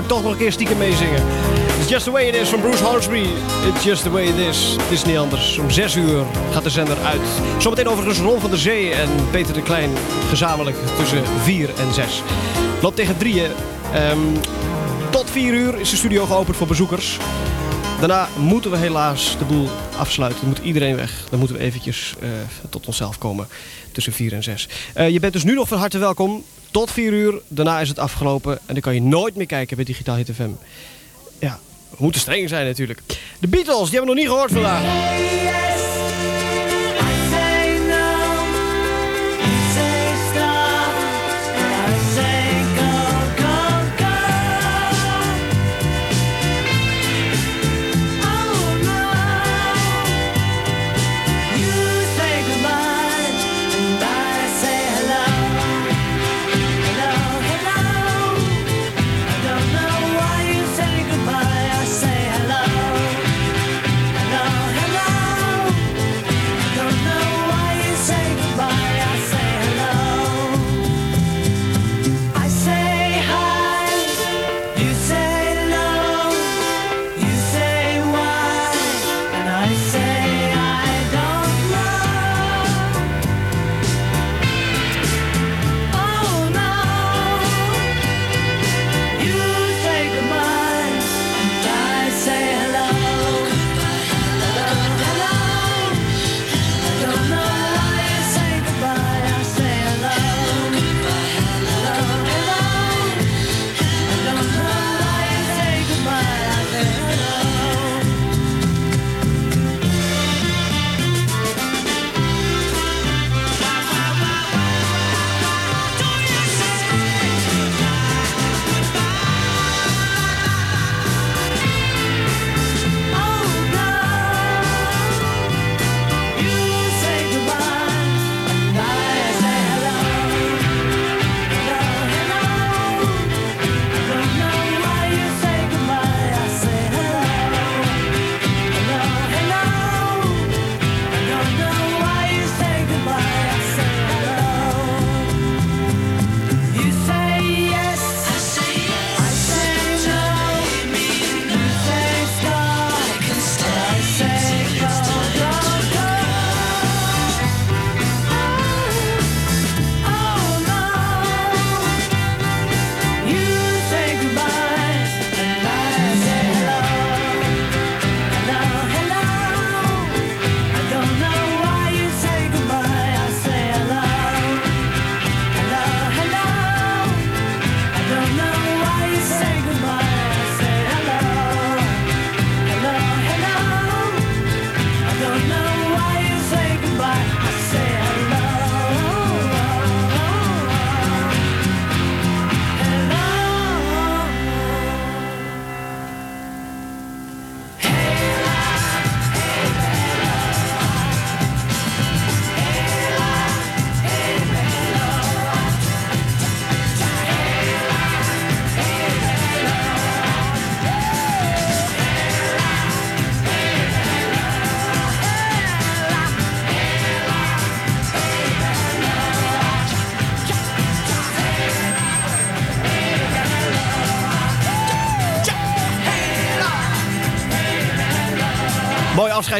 Kan ik toch nog een keer stiekem meezingen. It's just the way it is van Bruce Hornsby. It's just the way it is. Het is niet anders. Om 6 uur gaat de zender uit. Zometeen overigens Ron van der Zee en Peter de Klein gezamenlijk tussen 4 en 6. Loopt tegen drieën. Ehm, tot 4 uur is de studio geopend voor bezoekers. Daarna moeten we helaas de boel afsluiten. Dan moet iedereen weg. Dan moeten we eventjes eh, tot onszelf komen tussen 4 en 6. Eh, je bent dus nu nog van harte welkom. Tot 4 uur. Daarna is het afgelopen. En dan kan je nooit meer kijken bij Digitaal Hit FM. Ja, we moeten streng zijn natuurlijk. De Beatles, die hebben we nog niet gehoord vandaag.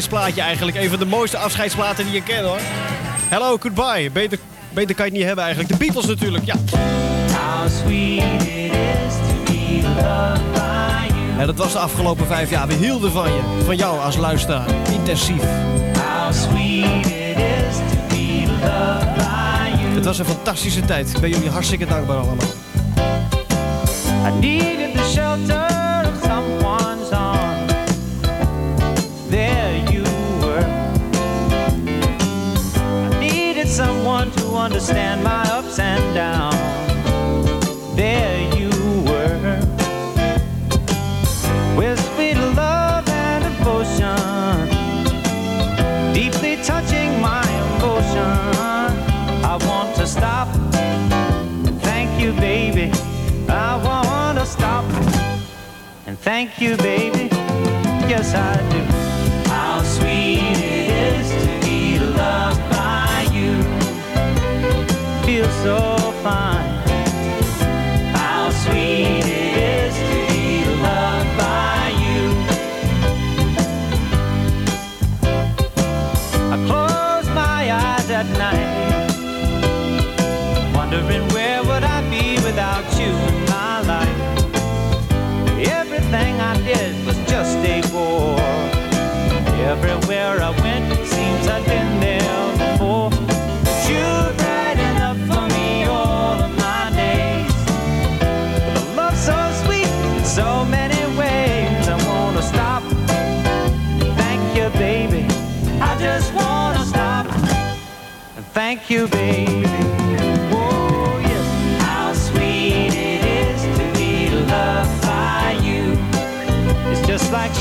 Afscheidsplaatje eigenlijk. Een van de mooiste afscheidsplaten die je kent hoor. Hello, goodbye. Beter, beter kan je het niet hebben eigenlijk. De Beatles natuurlijk, ja. En dat was de afgelopen vijf jaar. We hielden van je. Van jou als luisteraar. Intensief. Het was een fantastische tijd. Ik ben jullie hartstikke dankbaar allemaal. I needed the shelter understand my ups and downs. There you were. With sweet love and devotion. Deeply touching my emotion. I want to stop. Thank you, baby. I want to stop and thank you, baby. Yes, I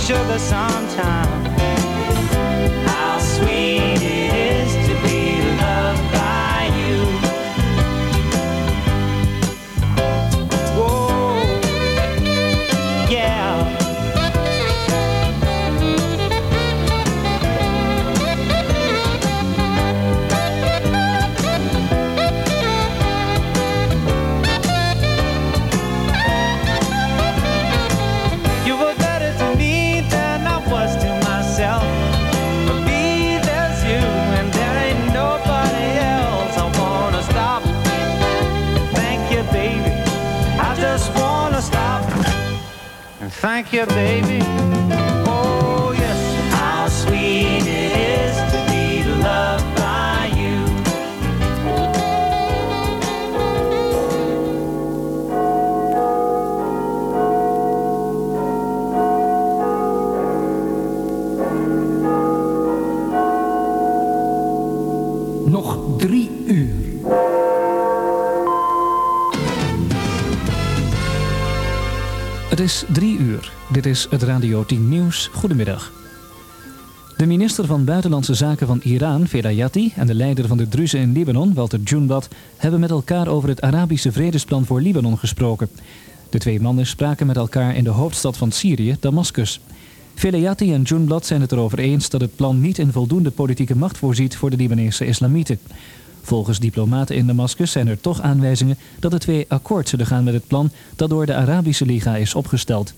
sugar sometime. And thank you, baby. Is drie uur. Dit is het Radio 10 Nieuws. Goedemiddag. De minister van Buitenlandse Zaken van Iran, Velayati, en de leider van de Druzen in Libanon, Walter Junbat, hebben met elkaar over het Arabische vredesplan voor Libanon gesproken. De twee mannen spraken met elkaar in de hoofdstad van Syrië, Damascus. Velayati en Junbat zijn het erover eens dat het plan niet in voldoende politieke macht voorziet voor de Libanese islamieten. Volgens diplomaten in Damascus zijn er toch aanwijzingen dat de twee akkoord zullen gaan met het plan dat door de Arabische Liga is opgesteld.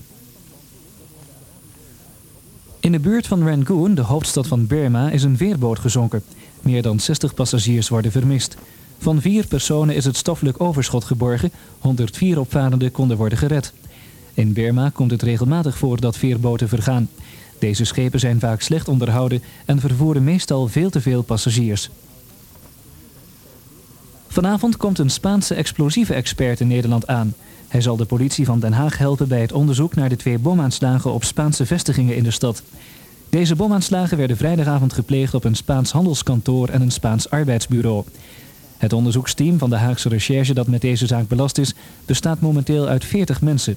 In de buurt van Rangoon, de hoofdstad van Burma, is een veerboot gezonken. Meer dan 60 passagiers worden vermist. Van vier personen is het stoffelijk overschot geborgen, 104 opvarenden konden worden gered. In Burma komt het regelmatig voor dat veerboten vergaan. Deze schepen zijn vaak slecht onderhouden en vervoeren meestal veel te veel passagiers. Vanavond komt een Spaanse explosieve expert in Nederland aan. Hij zal de politie van Den Haag helpen bij het onderzoek naar de twee bomaanslagen op Spaanse vestigingen in de stad. Deze bomaanslagen werden vrijdagavond gepleegd op een Spaans handelskantoor en een Spaans arbeidsbureau. Het onderzoeksteam van de Haagse recherche dat met deze zaak belast is, bestaat momenteel uit 40 mensen.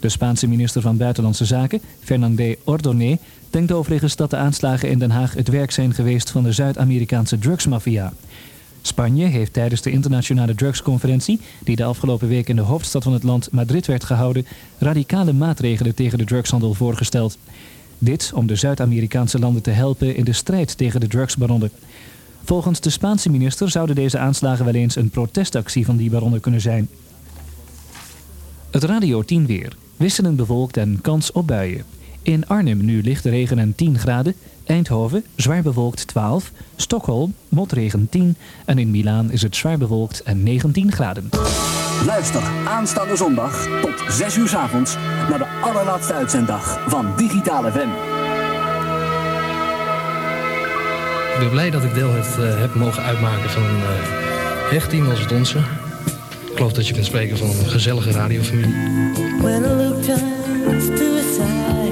De Spaanse minister van Buitenlandse Zaken, Fernandé Ordóñez, denkt overigens dat de aanslagen in Den Haag het werk zijn geweest van de Zuid-Amerikaanse drugsmafia. Spanje heeft tijdens de internationale drugsconferentie, die de afgelopen week in de hoofdstad van het land Madrid werd gehouden, radicale maatregelen tegen de drugshandel voorgesteld. Dit om de Zuid-Amerikaanse landen te helpen in de strijd tegen de drugsbaronnen. Volgens de Spaanse minister zouden deze aanslagen wel eens een protestactie van die baronnen kunnen zijn. Het Radio 10 weer. Wisselend bewolkt en kans op buien. In Arnhem nu lichte regen en 10 graden. Eindhoven zwaar bewolkt 12. Stockholm motregen 10. En in Milaan is het zwaar bewolkt en 19 graden. Luister aanstaande zondag tot 6 uur 's avonds naar de allerlaatste uitzenddag van Digitale FM. Ik ben blij dat ik deel heb, eh, heb mogen uitmaken van een eh, hecht team als het onze. Ik geloof dat je kunt spreken van een gezellige radiofamilie. When a look turns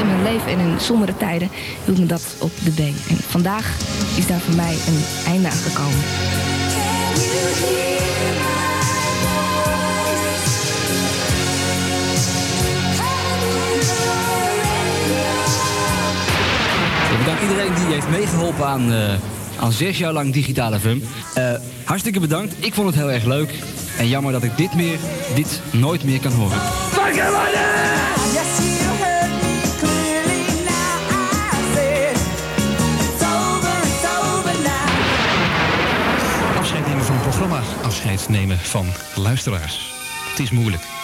en mijn leven en in sombere tijden hield me dat op de been. En vandaag is daar voor mij een einde aan gekomen. Ik bedank iedereen die heeft meegeholpen aan, eh, aan zes jaar lang digitale FM. Eh, hartstikke bedankt. Ik vond het heel erg leuk. En jammer dat ik dit, meer, dit nooit meer kan horen. Yes, you heard me clearly now. I said it's over, it's over now. Afscheid nemen van een programma, afscheid nemen van luisteraars. Het is moeilijk.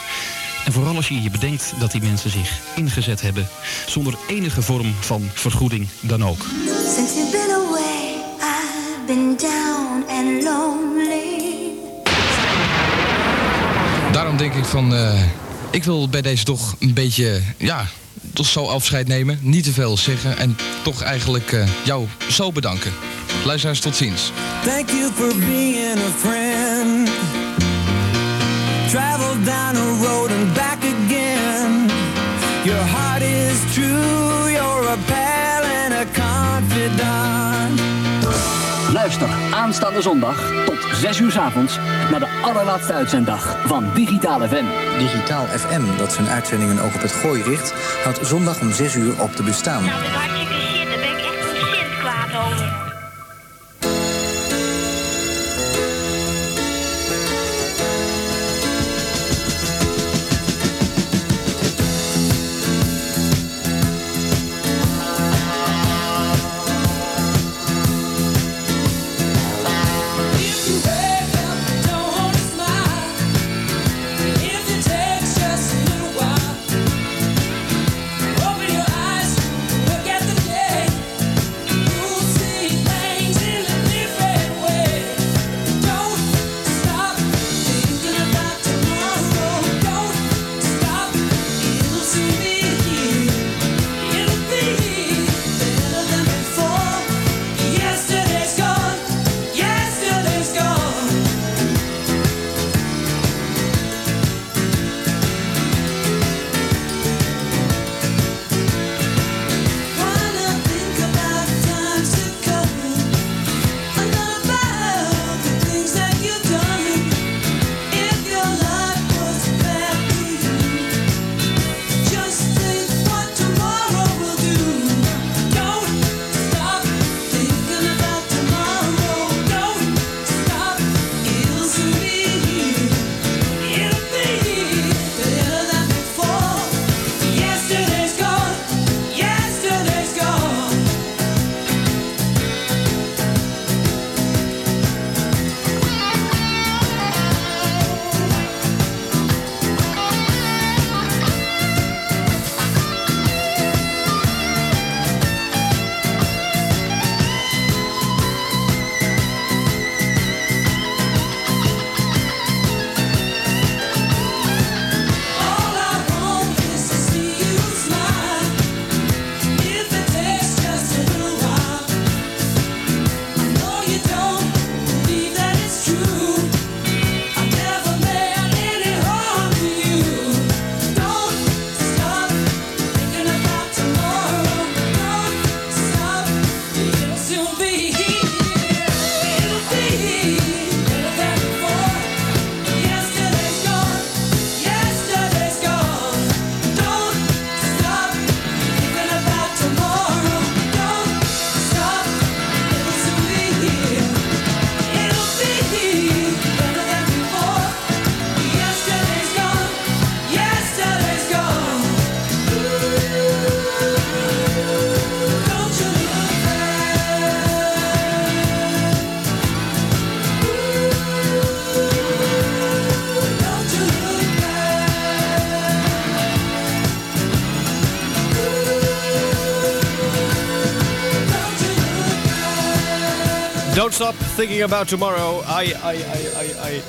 En vooral als je je bedenkt dat die mensen zich ingezet hebben zonder enige vorm van vergoeding dan ook. Since you've been away, I've been down and lonely. Daarom denk ik van, eh, ik wil bij deze toch een beetje, ja, toch zo afscheid nemen. Niet te veel zeggen en toch eigenlijk eh, jou zo bedanken. Luisteraars, tot ziens. Thank you for being a friend. Travel down a road and back again. Your heart is true, you're a pal and a confidant. Luister aanstaande zondag tot 6 uur 's avonds naar de allerlaatste uitzenddag van Digitale FM. Digitaal FM, dat zijn uitzendingen ook op het gooi richt, houdt zondag om 6 uur op te bestaan. Hartstikke shit, daar ben ik echt ontzettend kwaad over. Thinking about tomorrow. Ai, ai, ai, ai, ai.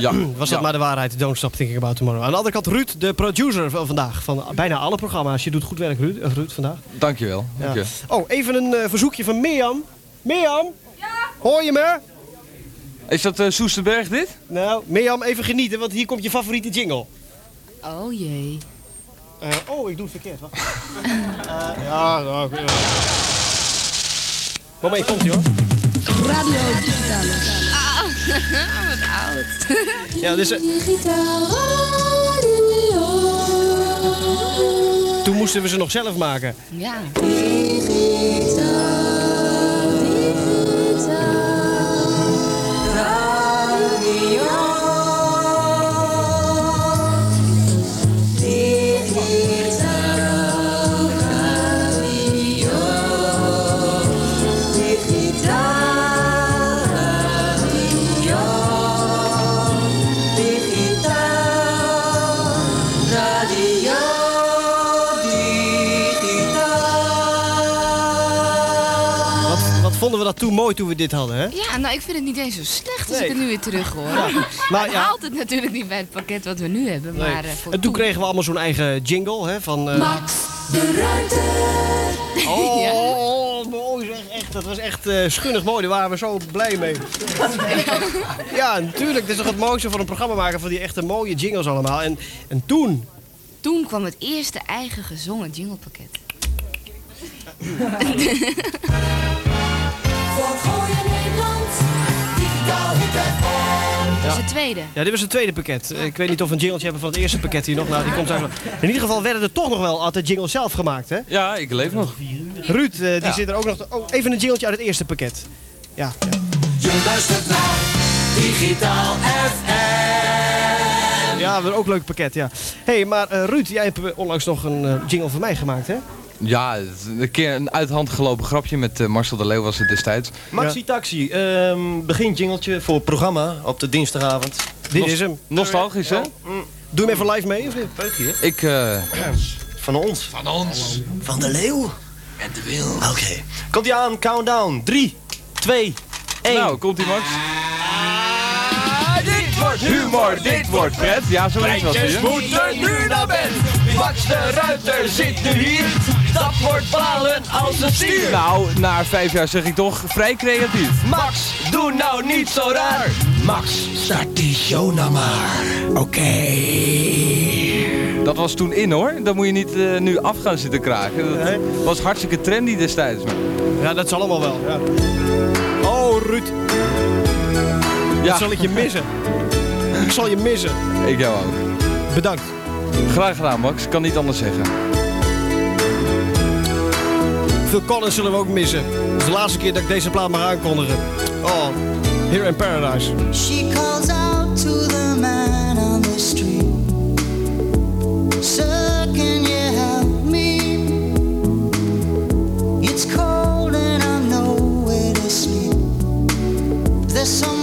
Ja, Was dat ja. maar de waarheid? Don't stop thinking about tomorrow. Aan de andere kant Ruud, de producer van vandaag. Van bijna alle programma's. Je doet goed werk, Ruud, eh, Ruud vandaag. Dankjewel. Ja. Dank je. Oh, even een eh, verzoekje van Mirjam. Mirjam? Ja? Hoor je me? Is dat eh, Soesterberg dit? Nou, Mirjam, even genieten, want hier komt je favoriete jingle. Oh jee. Eh, oh, ik doe het verkeerd. Wacht. Eh, ja, nou, ja. Moment, komt ie hoor. Radio Digitale. Ah, wat oud. Ja, dus, eh, toen moesten we ze nog zelf maken. Ja. Wat, vonden we dat toen mooi toen we dit hadden, hè? Ja, nou ik vind het niet eens zo slecht als Nee. ik het nu weer terug hoor. Ja, maar het ja. haalt het natuurlijk niet bij het pakket wat we nu hebben. Nee. Maar, eh, voor en toen kregen we allemaal zo'n eigen jingle, hè? Van, eh, Max de Ruiter. Oh, Ja. oh, mooi zeg, echt. Dat was echt eh, schunnig mooi. Daar waren we zo blij mee. ja, natuurlijk. Het is toch het mooiste van een programma maken van die echte mooie jingles allemaal. En, en toen, Toen kwam het eerste eigen gezongen jinglepakket. Dat is het tweede. ja, dit was het tweede pakket. Ik weet niet of we een jingletje hebben van het eerste pakket hier nog. Nou, die komt wel. In ieder geval werden er toch nog wel altijd jingles zelf gemaakt, hè? Ja, ik leef nog. Ruud, eh, die Ja. zit er ook nog. te- Oh, even een jingletje uit het eerste pakket. Ja. ja. Je luistert naar Digitaal FM. Ja, we ook een leuk pakket, ja. Hé, hey, maar eh, Ruud, jij hebt eh, onlangs nog een jingle voor mij gemaakt, hè? Ja, een keer een uit de hand gelopen grapje met eh, Marcel de Leeuw was het destijds. Maxi Taxi, ehm begin jingletje voor het programma op de dinsdagavond. Dit is hem. Nostalgisch, hè? Doe hem even live mee, of niet? Ik, eh... Van ons. Van ons. Van de leeuw. En de wil. Oké. Komt ie aan, countdown. 3, 2, 1. Nou, komt ie Max. Wordt humor, dit wordt pret. Ja, zo is Treintjes hier. moeten nu naar bed. Max de Ruiter zit nu hier. Dat wordt balen als een stier. Nou, na vijf jaar zeg ik toch vrij creatief. Max, doe nou niet zo raar. Max, start die show nou maar. Oké. Dat was toen in hoor. Dat moet je niet eh, nu af gaan zitten kraken. Dat was hartstikke trendy destijds. Ja, dat zal allemaal wel. Ja. Oh, Ruud. Ja. Dat zal ik je missen. ik zal je missen. Ik jou ook. Bedankt. Graag gedaan Max, ik kan niet anders zeggen. Phil Collins zullen we ook missen. Het is de laatste keer dat ik deze plaat mag aankondigen. Oh, Here in Paradise. She calls out to the man on the street. Sir, can you help me? It's cold and I'm nowhere to sleep. There's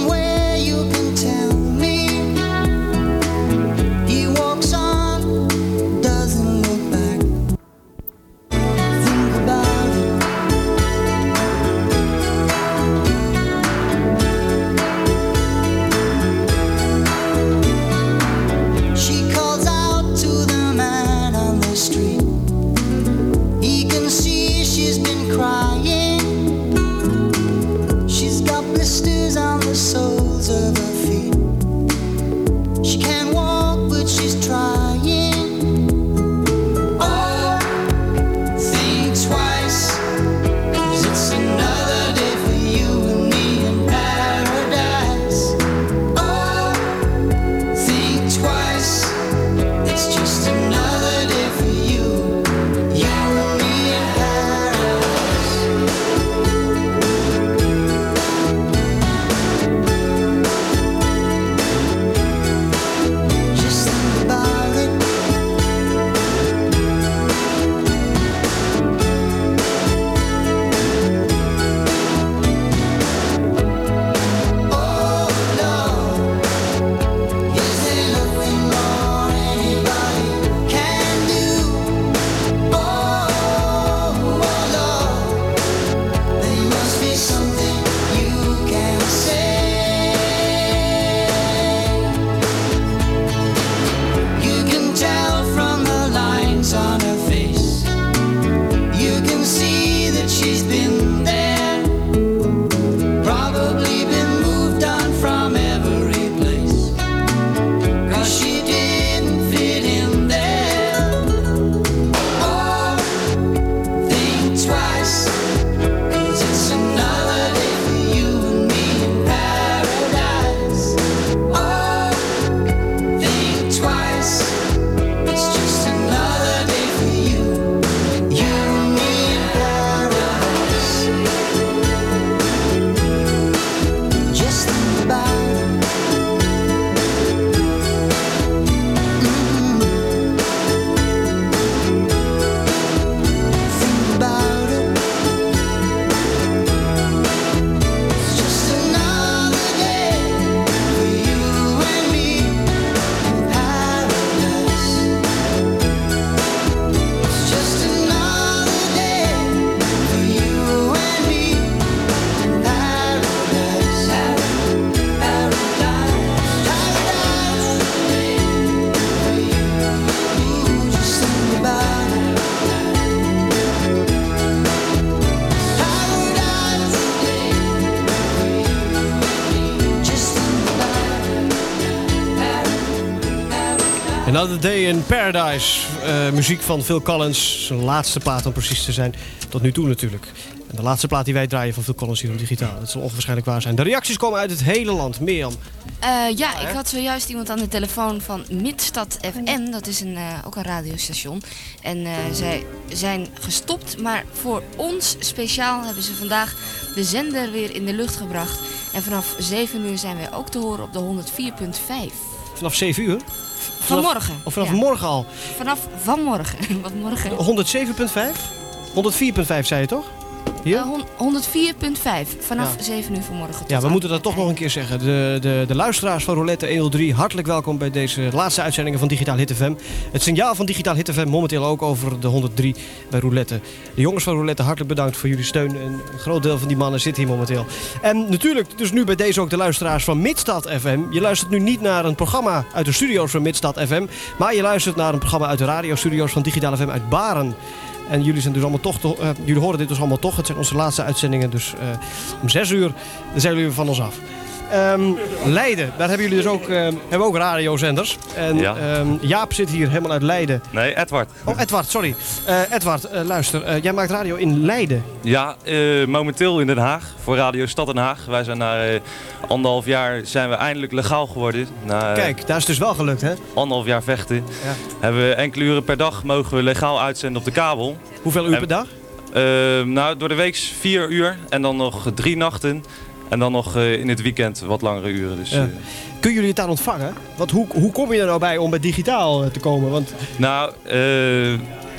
Another Day in Paradise. Eh, muziek van Phil Collins. Zijn laatste plaat om precies te zijn. Tot nu toe natuurlijk. En de laatste plaat die wij draaien van Phil Collins hier op digitaal. Dat zal onwaarschijnlijk waar zijn. De reacties komen uit het hele land. Mirjam. Eh, ja, ik had zojuist iemand aan de telefoon van Midstad FM. Dat is een, eh, ook een radiostation. En zij zijn gestopt, maar voor ons speciaal hebben ze vandaag de zender weer in de lucht gebracht. En vanaf 7 uur zijn wij ook te horen op de 104.5. Vanaf 7 uur? Vanmorgen. Of vanaf ja. morgen al? Vanaf vanmorgen. Wat morgen? 107.5? 104.5 zei je toch? Hier? Eh, hon- 104.5. Vanaf 7 uur vanmorgen. Ja, we aan- moeten dat toch nog een keer zeggen. De, de, de luisteraars van Roulette 103, hartelijk welkom bij deze laatste uitzendingen van Digitaal Hit FM. Het signaal van Digitaal Hit FM momenteel ook over de 103 bij Roulette. De jongens van Roulette, hartelijk bedankt voor jullie steun. En een groot deel van die mannen zit hier momenteel. En natuurlijk, dus nu bij deze ook de luisteraars van Midstad FM. Je luistert nu niet naar een programma uit de studio's van Midstad FM, maar je luistert naar een programma uit de radiostudio's van Digitaal FM uit Baren. En jullie, zijn dus allemaal toch, to- eh, jullie horen dit dus allemaal toch. Het zijn onze laatste uitzendingen. Dus eh, om zes uur zijn jullie van ons af. Ehm, Leiden, daar hebben jullie dus ook, eh, hebben ook radiozenders. En Ja. ehm, Jaap zit hier helemaal uit Leiden. Nee, Edward. Oh, Edward, sorry. Eh, Edward, eh, luister. eh, jij maakt radio in Leiden. Ja, momenteel in Den Haag, voor Radio Stad Den Haag. Wij zijn na anderhalf jaar zijn we eindelijk legaal geworden. Na, Kijk, daar is dus wel gelukt, hè? Anderhalf jaar vechten. Ja. Hebben we enkele uren per dag mogen we legaal uitzenden op de kabel. Hoeveel uur En- per dag? Nou, door de week vier uur en dan nog drie nachten. En dan nog eh, in het weekend wat langere uren. Dus, Ja. eh, Kunnen jullie het daar ontvangen? Want hoe, hoe kom je er nou bij om bij digitaal eh, te komen? Want Nou,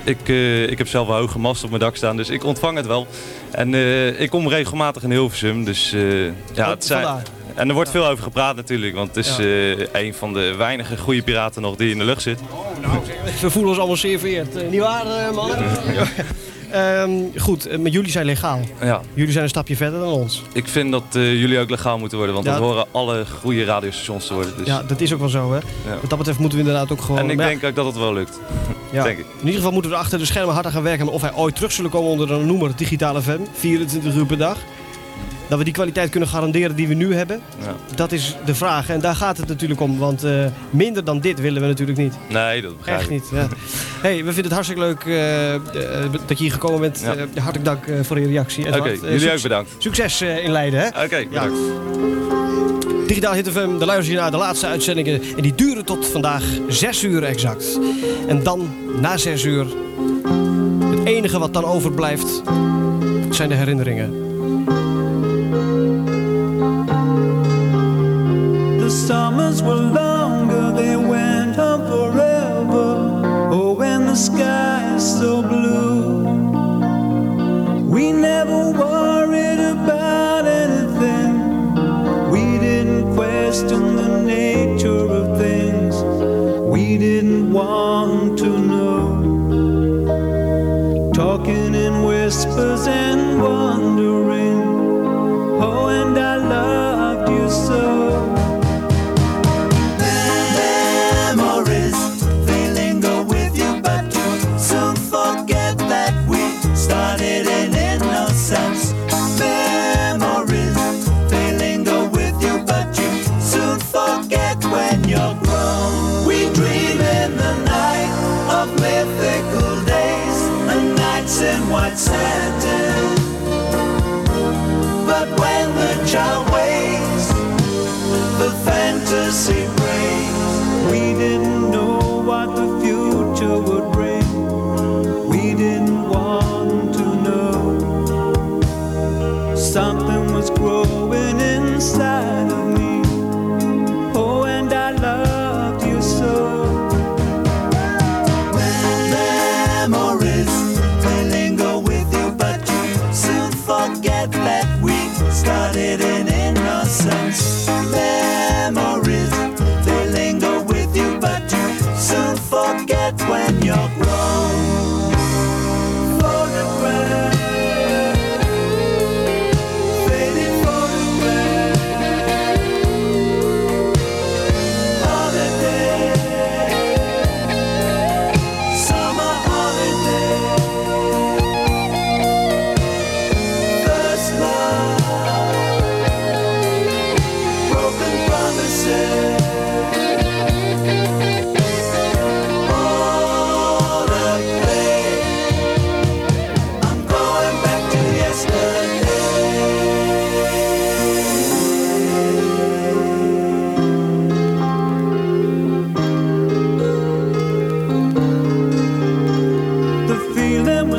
ik, ik heb zelf een hoge mast op mijn dak staan, dus ik ontvang het wel. En ik kom regelmatig in Hilversum, dus ja, het zijn... vandaar. En er wordt veel over gepraat natuurlijk, want het is Ja. een van de weinige goede piraten nog die in de lucht zit. we voelen ons allemaal zeer vereerd. Niet waar, eh, mannen? Ehm, goed, eh, maar jullie zijn legaal. Ja. Jullie zijn een stapje verder dan ons. Ik vind dat eh, jullie ook legaal moeten worden, want Ja. dat horen alle goede radiostations te worden. Dus. Ja, dat is ook wel zo, hè? Ja. Wat dat betreft moeten we inderdaad ook gewoon... En ik denk ook dat het wel lukt. Ja. Denk ik. In ieder geval moeten we achter de schermen harder gaan werken. Of wij ooit terug zullen komen onder de noemer Digitale FM, 24 uur per dag. Dat we die kwaliteit kunnen garanderen die we nu hebben, Ja. dat is de vraag. En daar gaat het natuurlijk om. Want eh, minder dan dit willen we natuurlijk niet. Nee, dat begrijp Echt ik. niet. Ja. hey, we vinden het hartstikke leuk eh, eh, dat je hier gekomen bent. Ja. Hartelijk dank voor je reactie. Oké, jullie ook bedankt. Succes in Leiden, hè? Oké, bedankt. Digitaal Hit FM, daar luister je naar de laatste uitzendingen. En die duren tot vandaag 6 uur exact. En dan, na 6 uur, het enige wat dan overblijft, zijn de herinneringen. Summers were longer, they went on forever. Oh, when the sky is so blue. We never worried about anything. We didn't question the nature of things. We didn't want to know. Talking in whispers and in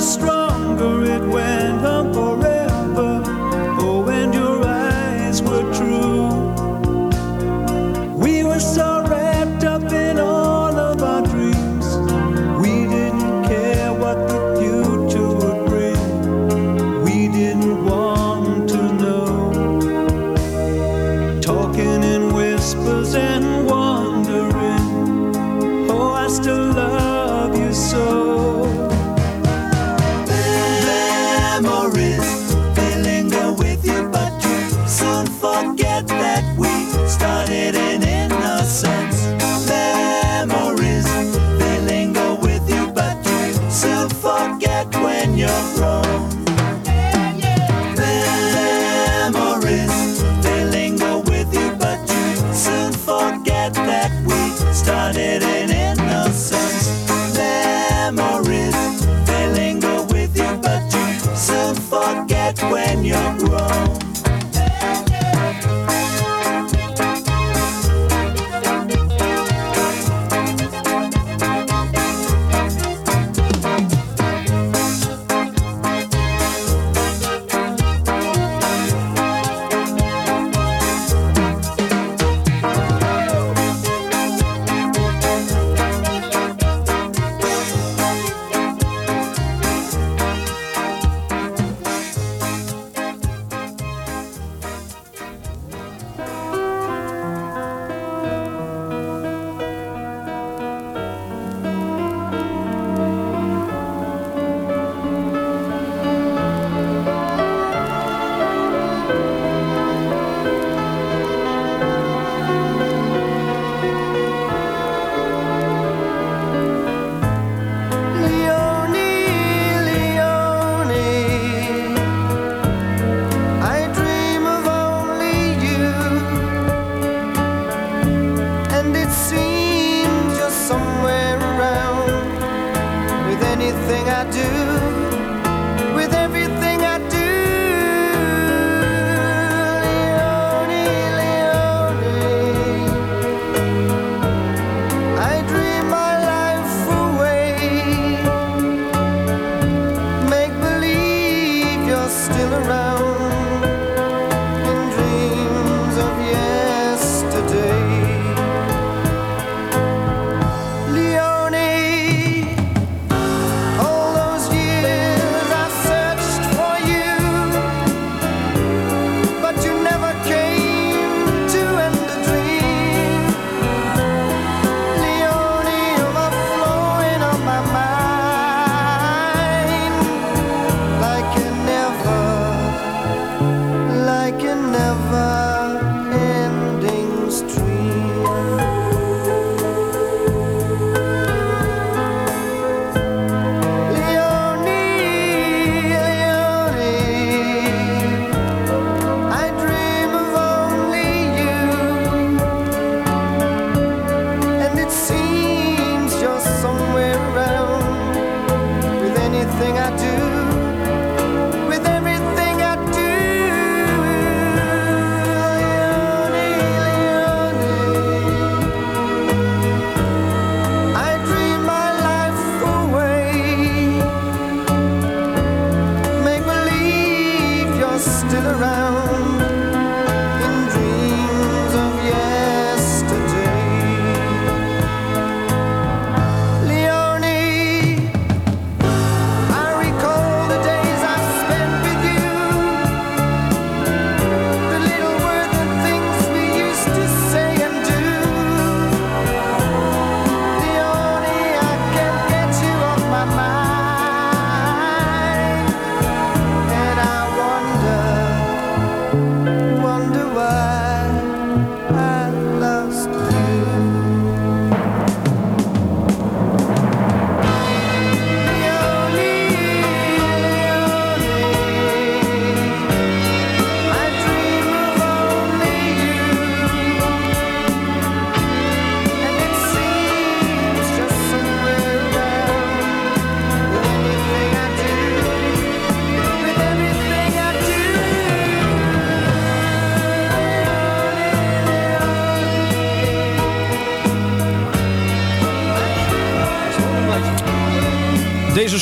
stronger it went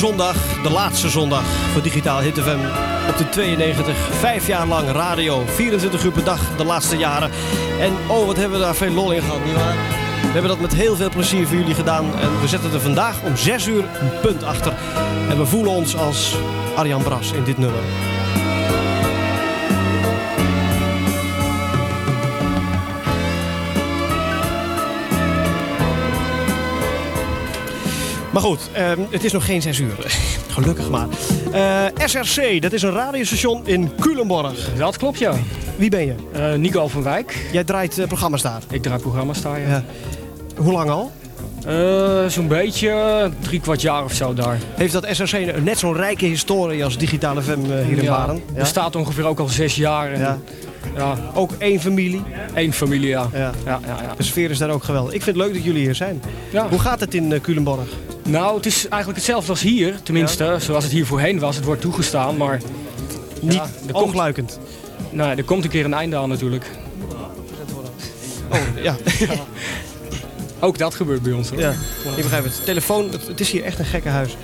zondag, de laatste zondag voor Digitaal Hit FM op de 92. Vijf jaar lang radio, 24 uur per dag de laatste jaren. En oh, wat hebben we daar veel lol in gehad, nietwaar? We hebben dat met heel veel plezier voor jullie gedaan. En we zetten er vandaag om 6 uur een punt achter. En we voelen ons als Arjan Bras in dit nummer. Maar goed, ehm, het is nog geen zes uur. Gelukkig maar. Eh, SRC, dat is een radiostation in Culemborg. Dat klopt, ja. Wie ben je? Eh, Nico van Wijk. Jij draait eh, programma's daar? Ik draai programma's daar. Ja. Hoe lang al? Eh, Zo'n beetje drie kwart jaar of zo daar. Heeft dat SRC net zo'n rijke historie als Digitale FM eh, hier in Ja, Baren? Bestaat ongeveer ook al zes jaar. En, Ja. ja. Ook één familie? Eén familie, ja. Ja. Ja, ja, ja. De sfeer is daar ook geweldig. Ik vind het leuk dat jullie hier zijn. Hoe gaat het in uh, Culemborg? Nou, het is eigenlijk hetzelfde als hier. Tenminste, zoals het hier voorheen was. Het wordt toegestaan, maar... Niet ja, komt, oogluikend. nee, er komt een keer een einde aan natuurlijk. Oh, ja. Ook dat gebeurt bij ons hoor. Ja, ik begrijp het. Telefoon, het, is hier echt een gekke huis.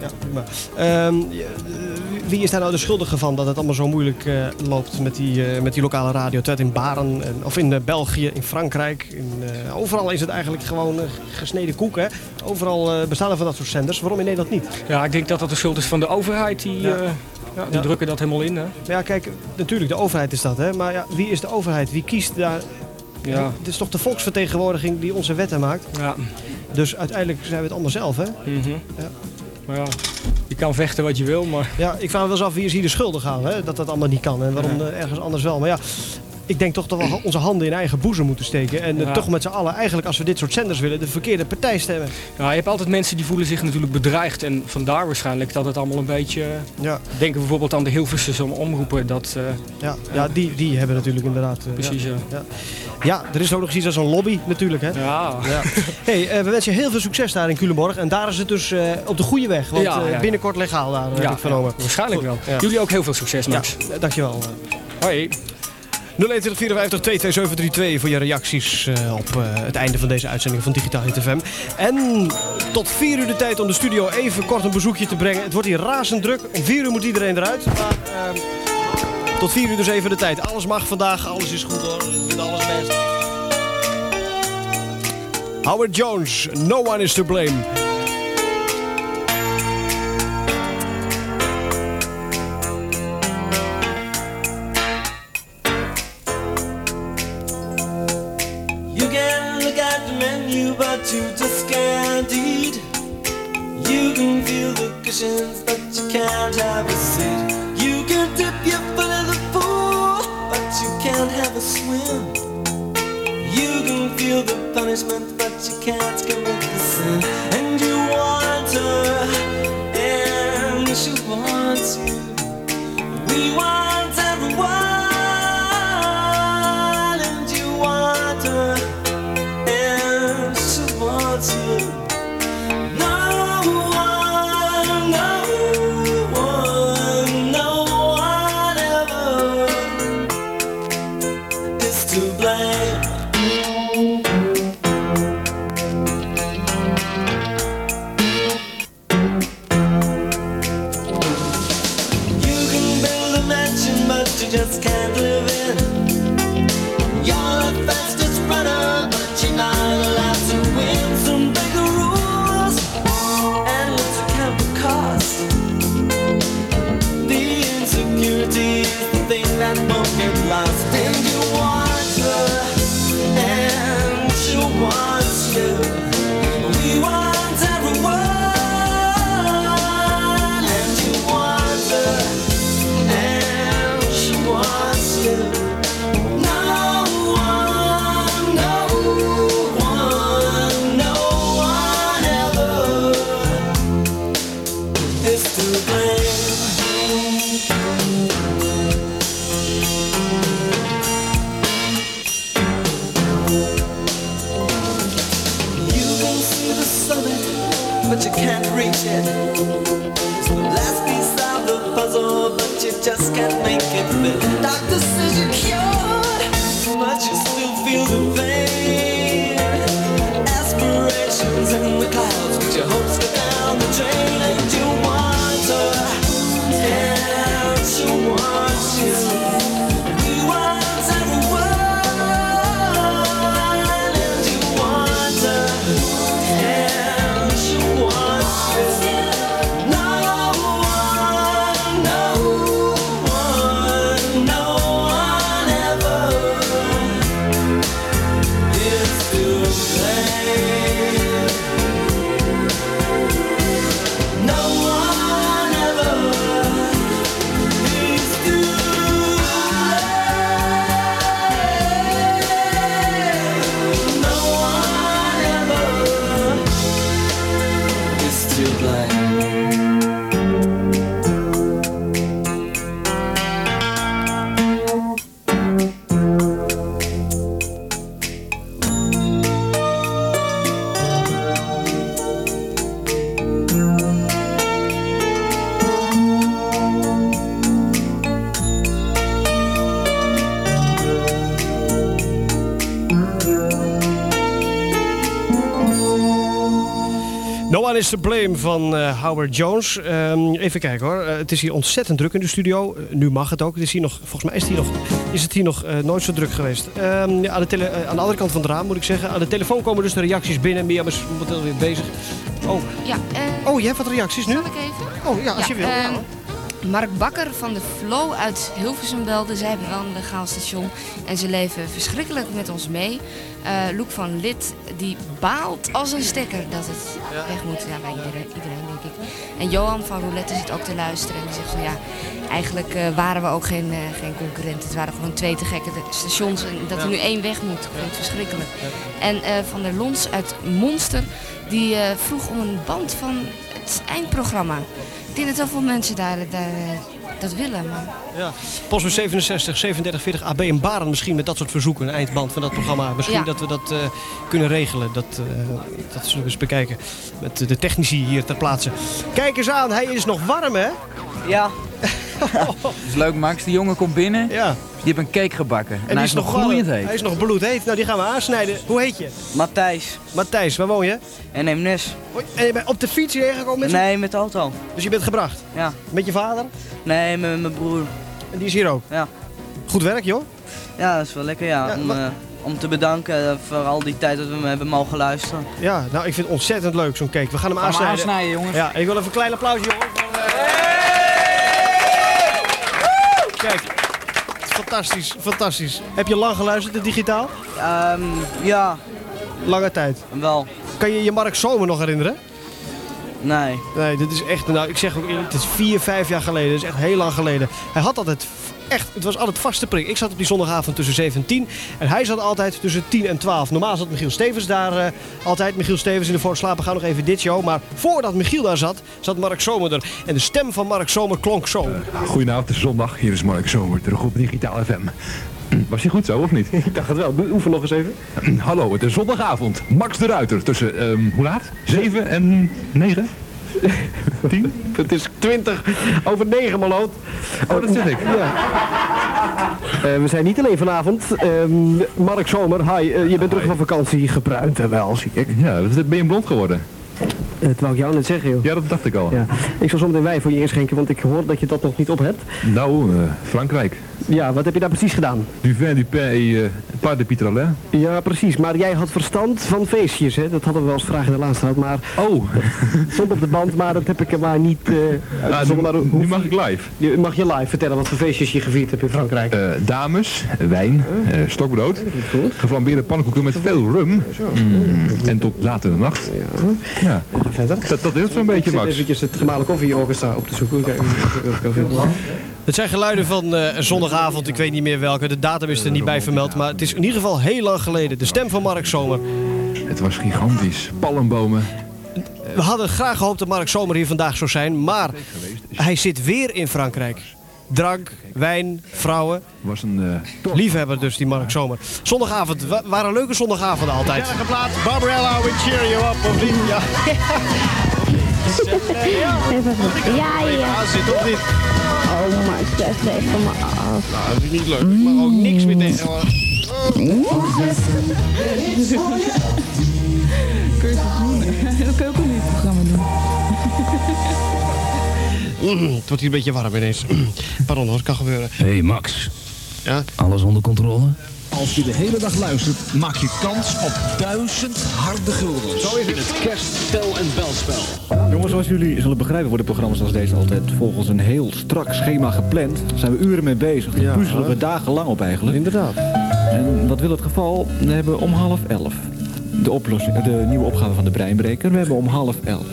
Ja, prima. Ehm, eh, wie is daar nou de schuldige van dat het allemaal zo moeilijk eh, loopt met die, eh, met die lokale radio? Terwijl in Baren, en, of in België, in Frankrijk, in, overal is het eigenlijk gewoon gesneden koek. Hè? Overal bestaan er van dat soort zenders. Waarom in Nederland niet? Ja, ik denk dat dat de schuld is van de overheid. Die, Ja. ja, die Ja. drukken dat helemaal in. Hè. Ja, kijk, natuurlijk, de overheid is dat. Hè? Maar ja, wie is de overheid? Wie kiest daar? Ja. Het is toch de volksvertegenwoordiging die onze wetten maakt? Ja. Dus uiteindelijk zijn we het allemaal zelf, hè? Mhm. Ja. Maar ja, je kan vechten wat je wil, maar... Ja, ik vraag me wel eens af wie is hier de schuldig aan, hè? dat dat allemaal niet kan en waarom Ja. ergens anders wel. Maar ja, ik denk toch dat we onze handen in eigen boezem moeten steken en eh, Ja. toch met z'n allen, eigenlijk als we dit soort zenders willen, de verkeerde partij stemmen. Ja, je hebt altijd mensen die voelen zich natuurlijk bedreigd. En vandaar waarschijnlijk dat het allemaal een beetje... Ja. Denken bijvoorbeeld aan de Hilversumse omroepen. Dat, eh, Ja, ja die, die hebben natuurlijk inderdaad... eh, Precies, ja. ja. Ja, er is ook nog iets als een lobby natuurlijk, hè? Ja. Ja. Hey, eh, we wensen je heel veel succes daar in Culemborg. En daar is het dus eh, op de goede weg. Want eh, binnenkort legaal daar, eh, Ja, heb ik vernomen. waarschijnlijk wel. Jullie ook heel veel succes, Max. Eh, dankjewel. Hoi. 021 54 22732 voor je reacties eh, op eh, het einde van deze uitzending van Digitaal Hit. En tot 4 uur de tijd om de studio even kort een bezoekje te brengen. Het wordt hier razend druk. Om 4 uur moet iedereen eruit. Maar ehm, tot 4 uur dus even de tijd. Alles mag vandaag, alles is goed hoor. Ik vind alles best. Howard Jones, no one is to blame. Just can't eat. You can feel the cushions, but you can't have a seat. You can dip your foot in the pool, but you can't have a swim. You can feel the punishment, but you can't commit the sin. And you want her, and she wants you. We want is to Blame van eh, Howard Jones. Ehm, even kijken hoor. Eh, het is hier ontzettend druk in de studio. Eh, nu mag het ook. Het is hier nog, volgens mij is het hier nog, is het hier nog nooit zo druk geweest. Ehm, ja, aan, de tele- aan de andere kant van het raam moet ik zeggen. Aan de telefoon komen dus de reacties binnen. Mirjam is momenteel weer bezig. Oh, Ja, oh je hebt wat reacties nu? Zal ik even? Oh ja, als je wil. ehm, Ja. Mark Bakker van de Flow uit Hilversum belde. Zij hebben wel een legaal station en ze leven verschrikkelijk met ons mee. Eh Loek van Lid die baalt als een stekker dat het weg moet. Ja, bij iedereen, iedereen denk ik. En Johan van Roulette zit ook te luisteren en die zegt van ja, eigenlijk eh, waren we ook geen, eh, geen concurrenten. Het waren gewoon twee te gekke stations en dat er nu één weg moet, klinkt verschrikkelijk. En Van der Lons uit Monster, die eh, vroeg om een band van het eindprogramma. Ik denk dat heel veel mensen daar, daar eh, dat willen, maar... Ja. Postbus 67, 3740 AB in Baren misschien met dat soort verzoeken. Een eindband van dat programma. Misschien Ja. dat we dat eh, kunnen regelen. Dat, eh, dat zullen we eens bekijken. Met de technici hier ter plaatse. Kijk eens aan, hij is nog warm hè? Ja. Dat is leuk, Max. Die jongen komt binnen. Ja. Die heeft een cake gebakken. En, die hij is nog gloeiend heet. Hij is nog bloedheet. Nou, die gaan we aansnijden. Hoe heet je? Matthijs. Matthijs, waar woon je? En Eemnes. Hoi, En je bent op de fiets hierheen gekomen met Nee, met de auto. Dus je bent gebracht? Ja. Met je vader? Nee, met mijn broer. En die is hier ook? Ja. Goed werk joh. Ja, dat is wel lekker, ja. Ja, om, maar- eh, om te bedanken voor al die tijd dat we hem hebben mogen luisteren. Ja, nou ik vind het ontzettend leuk zo'n cake. We gaan hem Gaan we aansnijden. aansnijden, jongens. Ja, ik wil even een klein applausje jongen. Kijk, fantastisch, fantastisch. Heb je lang geluisterd, digitaal? Ehm, ja. Lange tijd? Wel. Kan je je Mark Zomer nog herinneren? Nee. Nee, dit is echt, nou ik zeg ook eerlijk, het is vier, vijf jaar geleden. Dat is echt heel lang geleden. Hij had altijd, echt, het was altijd vaste prik. Ik zat op die zondagavond tussen 7 en 10. En hij zat altijd tussen 10 en 12. Normaal zat Michiel Stevens daar eh, altijd. Michiel Stevens in de Voor Slapen gaan nog even dit show. Maar voordat Michiel daar zat, zat Mark Zomer er. En de stem van Mark Zomer klonk zo. Goedenavond, het is zondag. Hier is Mark Zomer, terug op Digitaal FM. Was hij goed zo, of niet? Ik dacht het wel. Oefen nog eens even. Hallo, het is zondagavond. Max de Ruiter tussen, ehm, hoe laat? 7 en 9? 10? Het is 20 over 9, Maloot. Oh, dat zeg ik. Ja. Eh, we zijn niet alleen vanavond. Ehm, Mark Zomer, hi. eh, je bent terug van vakantie. Gebruind en wel, zie ik. Ja, dat- ben je blond geworden? Dat wou ik jou net zeggen, joh. Ja, dat dacht ik al. Ja. Ik zal zo meteen wijn voor je inschenken, want ik hoor dat je dat nog niet op hebt. Nou, eh, Frankrijk. Ja, wat heb je daar precies gedaan? Du vin du pain et uh, pas de. Ja, precies. Maar jij had verstand van feestjes, hè? Dat hadden we wel eens vragen in de laatste had, maar... Oh! Het stond op de band, maar dat heb ik er maar niet... Ah, uitgezonden. nu, maar hoe- nu mag ik live. Je- Mag je live vertellen wat voor feestjes je gevierd hebt in Frankrijk? Eh, dames, wijn, stokbrood, geflambeerde pannenkoeken met veel rum. Mm, en tot laat in de nacht. Ja. Dat, dat is zo'n beetje, Ik zit Max. eventjes het gemalen koffie orchestra op te zoeken. Kijk, Het zijn geluiden van eh, een zondagavond, ik weet niet meer welke. De datum is er niet bij vermeld, maar het is in ieder geval heel lang geleden. De stem van Mark Zomer. Het was gigantisch. Palmbomen. We hadden graag gehoopt dat Mark Zomer hier vandaag zou zijn, maar hij zit weer in Frankrijk. Drank, wijn, vrouwen. Was een uh, liefhebber dus, die Mark Zomer. Zondagavond, wa- waren leuke zondagavonden altijd. Ja, geplaatst. Barbarella, we cheer you up, of niet? Ja. Ja, ja. zit of niet? Oh, maar het blijft even me af. Nou, dat is niet leuk. Ik mag ook niks meer tegen. Dat kan je ook een nieuw programma doen. Mm, het wordt hier een beetje warm ineens. Pardon hoor, het kan gebeuren. Hé hey Max. Ja? Alles onder controle? Als je de hele dag luistert, maak je kans op duizend harde gulden. Zo is het. Het kerstspel en belspel. Jongens, zoals jullie zullen begrijpen worden programma's als deze altijd volgens een heel strak schema gepland. Daar zijn we uren mee bezig. Daar Ja. puzzelen we dagenlang op eigenlijk. Inderdaad. En wat wil het geval? We hebben om half elf de, oplossing, de nieuwe opgave van de Breinbreker. We hebben om half elf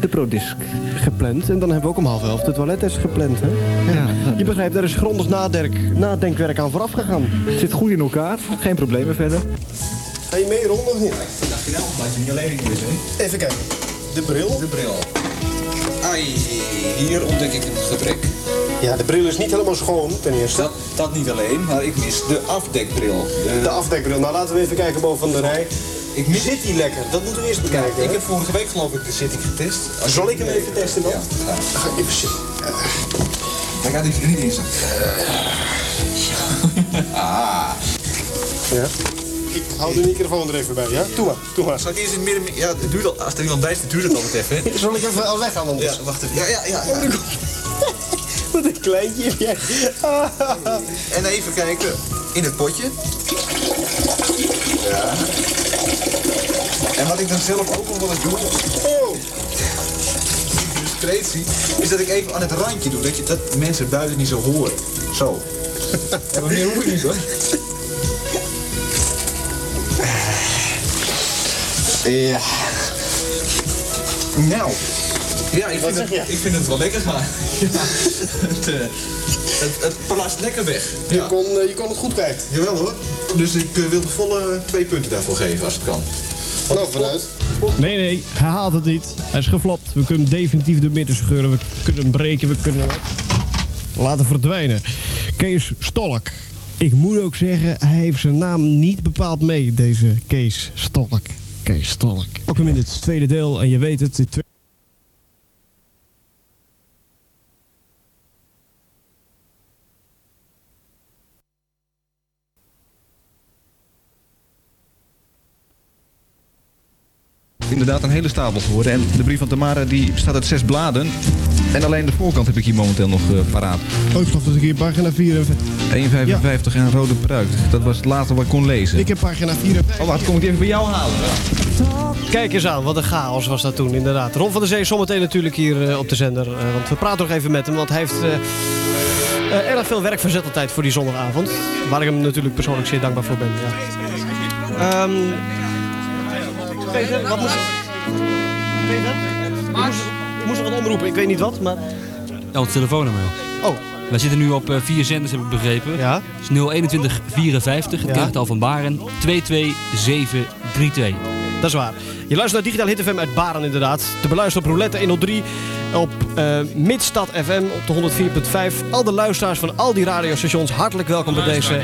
de Prodisk. Gepland. En dan hebben we ook om half elf de toilettest gepland, hè? Ja. Je begrijpt, daar is grondig nadenk, nadenkwerk aan vooraf gegaan. Het zit goed in elkaar, geen problemen verder. Ga je mee rond of niet? Dacht je blijf je niet alleen in hè? Even kijken. De bril. De bril. Ai, hier ontdek ik een gebrek. Ja, de bril is niet helemaal schoon, ten eerste. Dat, dat niet alleen, maar ik mis de afdekbril. De, De afdekbril. Nou, laten we even kijken boven van de rij. Ik mis- Zit die lekker? Dat moeten we eerst bekijken. ik hè? heb vorige week geloof ik de zitting getest. Als Zal ik hem even testen dan? Ja. Dan ga ik even zitten. Daar gaat hij erin in. Ah. Ja. ik hou de microfoon er even bij, ja? Doe maar, doe maar. Zal ik eerst in het midden... Ja, het duurt al, als er iemand bij is, dan duurt het altijd even. hè? Zal ik even al weggaan anders? Ja, wacht even. Ja, ja, ja. ja. Wat een kleintje heb jij. En even kijken in het potje. Ja. En wat ik dan zelf ook nog wel eens doe... Oh! Is dat ik even aan het randje doe. Dat, je, dat mensen buiten niet zo horen. Zo. En wat meer hoef ik niet hoor. Ja. Nou. Ja, ik vind, het, ik vind het wel lekker gaan. Ja, het, eh, het, lekker weg. Je, kon, eh, je kon het goed krijgen. Jawel hoor. Dus ik eh, wil de volle twee punten daarvoor geven als het kan. Nou, vanuit. Nee, nee, hij haalt het niet. Hij is geflopt. We kunnen hem definitief de midden scheuren. We kunnen hem breken. We kunnen hem laten verdwijnen. Kees Stolk. Ik moet ook zeggen, hij heeft zijn naam niet bepaald mee, deze Kees Stolk. Kees Stolk. Ook in het tweede deel, en je weet het Inderdaad een hele stapel geworden. En de brief van Tamara die bestaat uit zes bladen. En alleen de voorkant heb ik hier momenteel nog eh, paraat. Oh, ik geloof dat ik hier pagina 54... 1,55 en een rode pruik. Dat was het laatste wat ik kon lezen. Ik heb pagina 54. Oh, wacht, kom ik die even bij jou halen. Kijk eens aan, wat een chaos was dat toen inderdaad. Ron van der Zee zometeen natuurlijk hier eh, op de zender. eh, want we praten nog even met hem, want hij heeft eh, eh, erg veel werk verzet altijd voor die zondagavond. Waar ik hem natuurlijk persoonlijk zeer dankbaar voor ben. Ja. Ehm, Peter, wat moest Peter? Je moest, nog wat omroepen, ik weet niet wat, maar... Oh, het telefoonnummer. Oh. Wij zitten nu op eh, vier zenders, heb ik begrepen. Ja. Het is 021 54, het Ja. van Baren, 22732. Dat is waar. Je luistert naar Digitaal Hit FM uit Baren inderdaad. Te beluisteren op Roulette 103, op eh, Midstad FM op de 104.5. Al de luisteraars van al die radiostations, hartelijk welkom bij deze,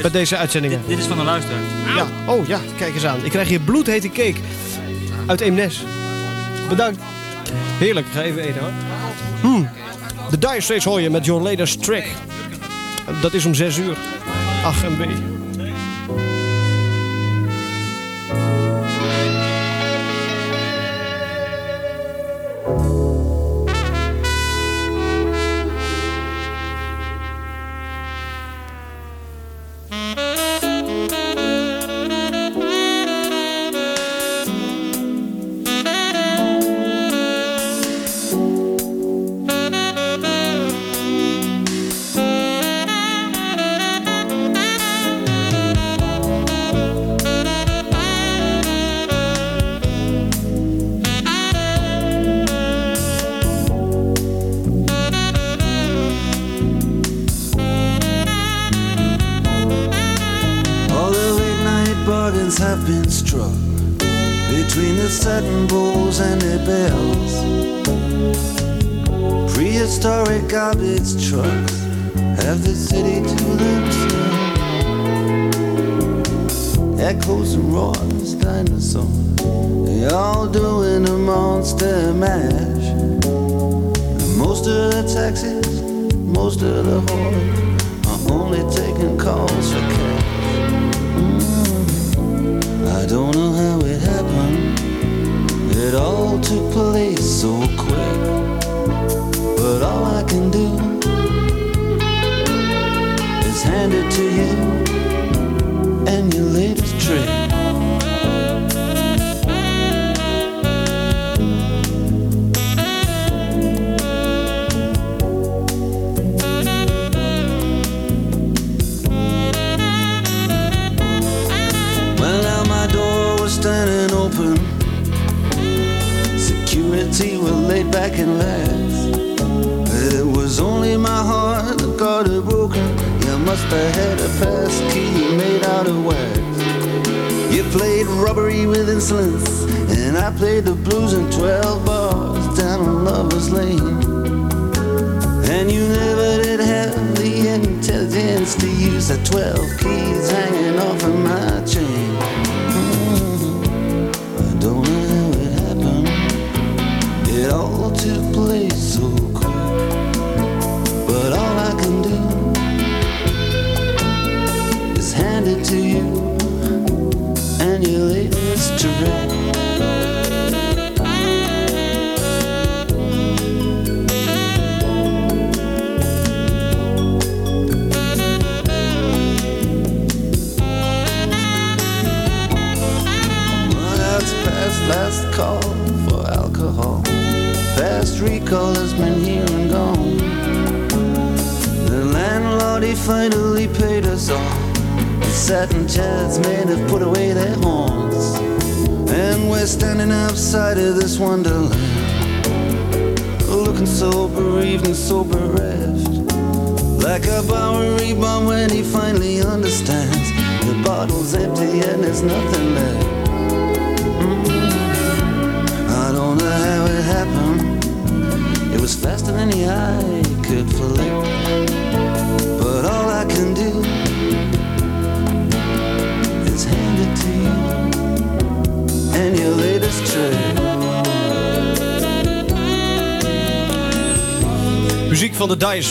bij deze uitzendingen. Dit is van een luisteraar. Ja, oh ja, kijk eens aan. Ik krijg hier bloedhete cake uit Eemnes. Bedankt. Heerlijk, ik ga even eten hoor. Hmm. De Dire Straits hoor je met John Leder's track. Dat is om 6 uur. Ach en B.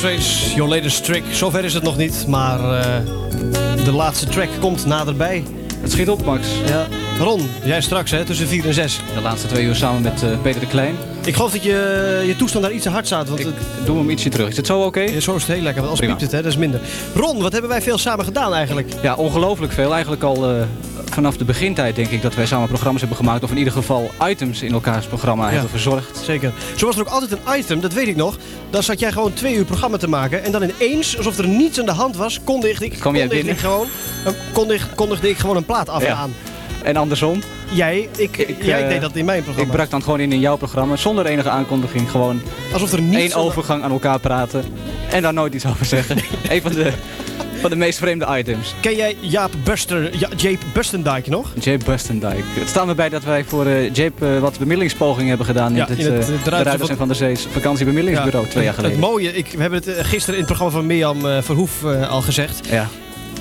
Straits, Your Latest Trick. Zover is het nog niet, maar eh, de laatste track komt naderbij. Het schiet op, Max. Ja. Ron, jij straks hè, tussen 4 en 6. De laatste twee uur samen met eh, Peter de Klein. Ik geloof dat je, je toestand daar iets te hard staat. Want Ik doe hem ietsje terug. Is het zo oké? Ja, zo is het heel lekker, want als piept het, hè, dat is minder. Ron, wat hebben wij veel samen gedaan eigenlijk? Ja, ongelooflijk veel. Eigenlijk al eh, vanaf de begintijd denk ik dat wij samen programma's hebben gemaakt. Of in ieder geval items in elkaars programma hebben verzorgd. Zeker. Zo was er ook altijd een item, dat weet ik nog. Dan zat jij gewoon twee uur programma te maken. En dan ineens, alsof er niets aan de hand was, kondigde ik, Kwam jij kondigde binnen? ik gewoon, eh, kondig, kondigde ik gewoon een plaat af Ja. aan. En andersom. Jij, ik, jij eh, deed dat in mijn programma. Ik brak dan gewoon in in jouw programma zonder enige aankondiging. Gewoon Alsof er niets één overgang aan elkaar praten. En daar nooit iets over zeggen. Een van de, van de meest vreemde items. Ken jij Jaap Buster, ja, Jape Bustendijk nog? Jape Bustendijk. Het staat me bij dat wij voor eh Jape eh, wat bemiddelingspogingen hebben gedaan Ja, in het, in het, de Ruiters en Van der Zees vakantiebemiddelingsbureau twee jaar geleden. Het mooie, ik, we hebben het gisteren in het programma van Mirjam Verhoef al gezegd. Ja.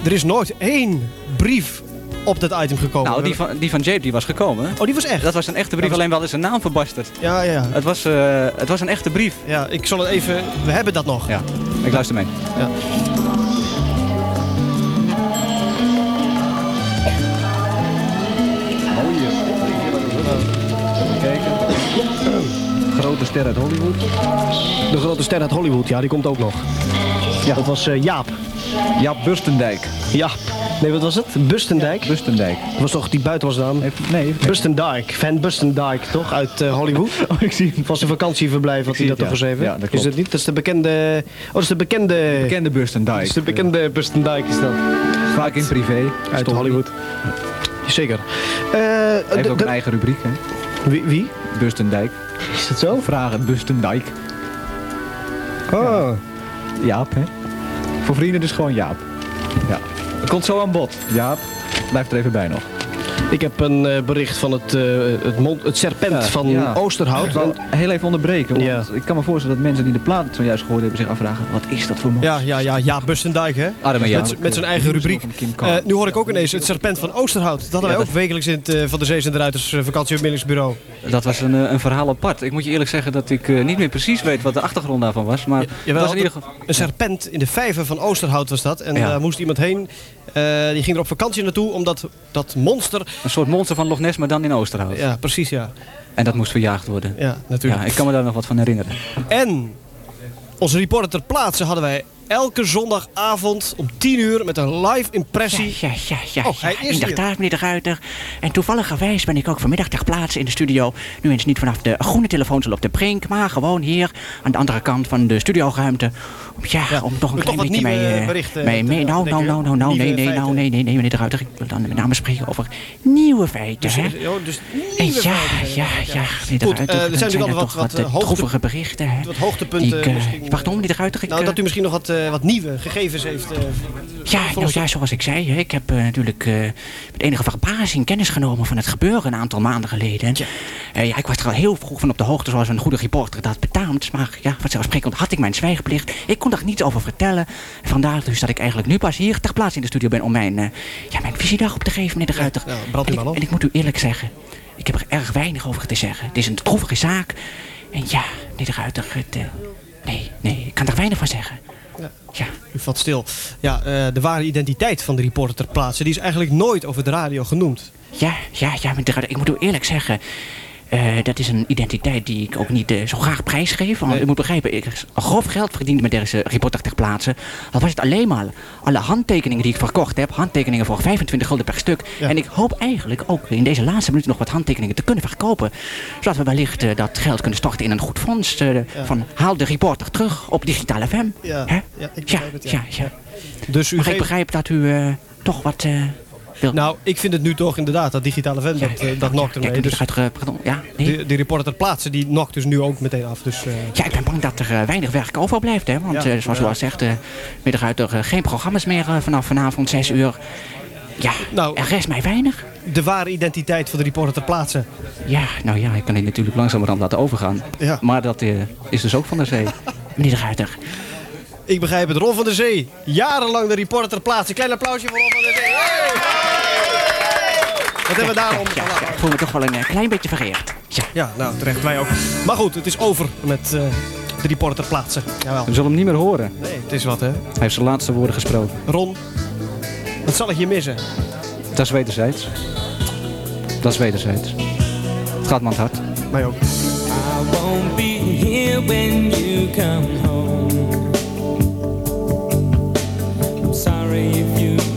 Er is nooit één brief op dat item gekomen. Nou, We die van, die van Jape die was gekomen. Oh, die was echt? Dat was een echte brief, was- alleen wel eens een naam verbasterd. Ja, ja. Het was, het was een echte brief. Ja, ik zal het even... We hebben dat nog. Ja, ik luister mee. Ja. Ster uit Hollywood. De grote ster uit Hollywood, ja, die komt ook nog. Ja. Dat was eh, Jaap. Jaap Bustendijk. Ja. Nee, wat was het? Bustendijk? Bustendijk. Dat was toch die buitenlandsnaam? Nee. Bustendijk. Van Bustendijk, toch? Uit eh, Hollywood. Oh, ik zie hem. Was een vakantieverblijf, had hij dat het, toch ja. geschreven? Ja, dat Is klopt. dat niet? Dat is de bekende... Oh, dat is de bekende... Bekende Bustendijk. Dat is de bekende Bustendijk, is dat. Vaak in privé. Uit. Hollywood. Zeker. Eh, Hij heeft ook een eigen rubriek, hè? Wie? wie? Bustendijk. Is dat zo? Vragen Bustendijk. Oh. Jaap, hè? Voor vrienden dus gewoon Jaap. Ja. Het komt zo aan bod. Jaap, blijf er even bij nog. Ik heb een eh, bericht van het, eh, het, mond, het serpent van Ja. Oosterhout. Ik wil heel even onderbreken, want Ja. ik kan me voorstellen dat mensen die de plaat zojuist gehoord hebben zich afvragen, wat is dat voor man? Ja, ja, ja, ja, Bustendijk, hè? Arme Jaap. Met, met zijn eigen rubriek. Eh, nu hoor ik ook ineens het serpent van Oosterhout. Dat hadden wij Ja, ook wekelijks in het Van de Zees en de Ruiters. Dat was een, een verhaal apart. Ik moet je eerlijk zeggen dat ik niet meer precies weet wat de achtergrond daarvan was. Maar Jawel, was in ieder geval... Een serpent in de vijver van Oosterhout was dat. En Ja. daar moest iemand heen. Eh, die ging er op vakantie naartoe, omdat dat monster... Een soort monster van Loch Ness, maar dan in Oosterhout. Ja, precies, ja. En dat moest verjaagd worden. Ja, natuurlijk. Ja, ik kan me daar nog wat van herinneren. En onze reporter ter plaatse hadden wij elke zondagavond om 10 uur met een live impressie. Ja, ja, ja. Oh, hij is hier. Inderdaad, meneer de Ruiter. En toevalligerwijs ben ik ook vanmiddag ter plaatse in de studio. Nu eens niet vanaf de groene telefooncel op de brink, maar gewoon hier aan de andere kant van de studioruimte. Om, ja, om toch een klein beetje mee... eh, berichten mee, te mee nou, nou, ontdekken. nou, nou, nou, nee, nee, nou, nee, nee, nee, meneer de Ruiter. Ik wil dan met name spreken over nieuwe feiten, Dus, hè. eh, oh, dus nieuwe ja, ja, ja, meneer de Ruiter. eh, er zijn natuurlijk al toch wat, wat, wat, eh, eh, berichten, hè. Wat hoogtepunten eh, misschien. Pardon, meneer de Ruiter. Nou, eh, dat u misschien nog wat, eh, wat nieuwe gegevens heeft. eh, Ja, nou ja, zoals ik zei, ik heb eh, natuurlijk eh, met enige verbazing kennis genomen van het gebeuren een aantal maanden geleden. Eh, ja, ik was er al heel vroeg van op de hoogte, zoals een goede reporter dat betaamt. Maar ja, vanzelfsprekend had ik mijn zwijgplicht. Ik kon er niets over vertellen. Vandaar dus dat ik eigenlijk nu pas hier ter plaatse in de studio ben om mijn, eh, ja, mijn visiedag op te geven, meneer de Ruiter. en, ik, op. en ik moet u eerlijk zeggen, ik heb er erg weinig over te zeggen. Het is een droevige zaak. En ja, meneer de Ruiter, het, eh, nee, nee, ik kan er weinig van zeggen. Ja. U valt stil. Ja, eh, de ware identiteit van de reporter ter plaatse, die is eigenlijk nooit over de radio genoemd. Ja, ja, ja, ik moet u eerlijk zeggen. Eh, dat is een identiteit die ik ook niet eh, zo graag prijsgeef. Want u moet begrijpen, ik grof geld verdiend met deze reporter ter plaatse. Al was het alleen maar alle handtekeningen die ik verkocht heb. Handtekeningen voor 25 gulden per stuk. En ik hoop eigenlijk ook in deze laatste minuten nog wat handtekeningen te kunnen verkopen. Zodat we wellicht eh, dat geld kunnen storten in een goed fonds. Van haal de reporter terug op Digitaal FM. Ja, ja, ik ja, het, ja, ja. ja. Dus u maar ik begrijp dat u toch wat eh. Nou, ik vind het nu toch inderdaad, dat digitale vent, dat, eh, dat nokt ermee. Dus uit, eh, pardon, ja, nee. die, die reporter ter plaatse, die nokt dus nu ook meteen af. Dus, eh, Ja, ik ben bang dat er eh, weinig werk overblijft. Hè? Want Ja, eh, zoals u ja. al zegt, eh middag uit er eh, geen programma's meer eh, vanaf vanavond 6 uur. Ja, nou, er rest mij weinig. De ware identiteit van de reporter ter plaatse. Ja, nou ja, ik kan die natuurlijk langzamerhand laten overgaan. Ja. Maar dat eh, is dus ook van de zee. Meneer de Ruiter. Ik begrijp het. Ron van der Zee, jarenlang de reporter ter plaatse. Klein applausje voor Ron van der Zee. Wat hebben we daarom? Ja, ja, ik voel me toch wel een eh, klein beetje vereerd. Ja. Ja, nou terecht, wij ook. Maar goed, het is over met eh, de reporter ter plaatse. Jawel. We zullen hem niet meer horen. Nee, het is wat hè. Hij heeft zijn laatste woorden gesproken. Ron, wat zal ik je missen? Dat is wederzijds. Dat is wederzijds. Het gaat me aan het hart. Mij ook. I won't be here when you come home.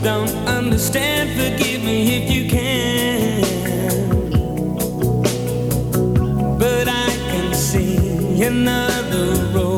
Don't understand. Forgive me if you can. But I can see another road,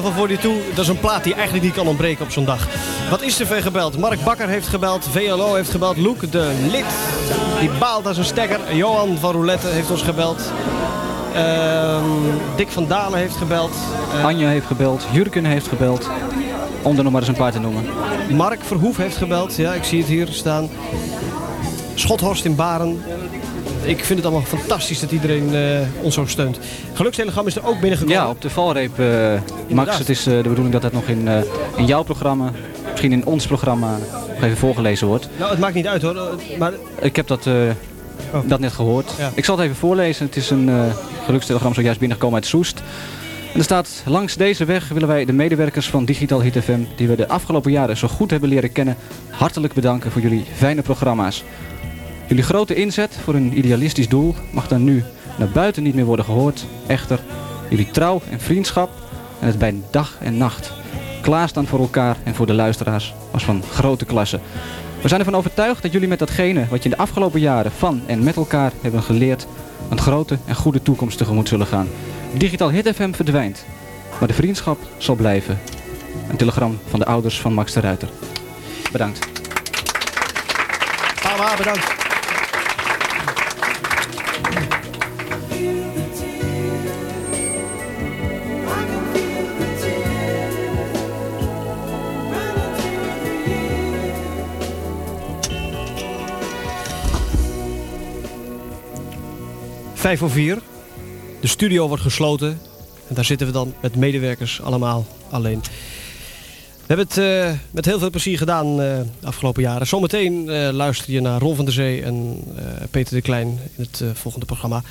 Level 42, dat is een plaat die eigenlijk niet kan ontbreken op zo'n dag. Wat is er veel gebeld? Mark Bakker heeft gebeld, VLO heeft gebeld, Loek de lid, die baalt als een stekker. Johan van Roulette heeft ons gebeld. Ehm, Dick van Dalen heeft gebeld. Eh, Anja heeft gebeld, Jurken heeft gebeld. Om er nog maar eens een paar te noemen. Mark Verhoef heeft gebeld, ja, ik zie het hier staan. Schothorst in Baren. Ik vind het allemaal fantastisch dat iedereen eh, ons zo steunt. Gelukstelegram is er ook binnengekomen. Ja, op de valreep, eh, Max. Het is eh, de bedoeling dat dat nog in, in jouw programma, misschien in ons programma, nog even voorgelezen wordt. Nou, het maakt niet uit hoor. Maar Ik heb dat, eh, dat net gehoord. Ja. Ik zal het even voorlezen. Het is een eh gelukstelegram zojuist binnengekomen uit Soest. En er staat, langs deze weg willen wij de medewerkers van Digital Hit FM, die we de afgelopen jaren zo goed hebben leren kennen, hartelijk bedanken voor jullie fijne programma's. Jullie grote inzet voor een idealistisch doel mag dan nu naar buiten niet meer worden gehoord. Echter, jullie trouw en vriendschap en het bij dag en nacht klaarstaan voor elkaar en voor de luisteraars was van grote klasse. We zijn ervan overtuigd dat jullie met datgene wat je in de afgelopen jaren van en met elkaar hebben geleerd, een grote en goede toekomst tegemoet zullen gaan. Digitaal Hit FM verdwijnt, maar de vriendschap zal blijven. Een telegram van de ouders van Max de Ruiter. Bedankt. Bedankt. Vijf voor vier. De studio wordt gesloten. En daar zitten we dan met medewerkers allemaal alleen. We hebben het eh, met heel veel plezier gedaan eh, de afgelopen jaren. Zometeen eh, luister je naar Ron van der Zee en Peter de Klein in het volgende programma.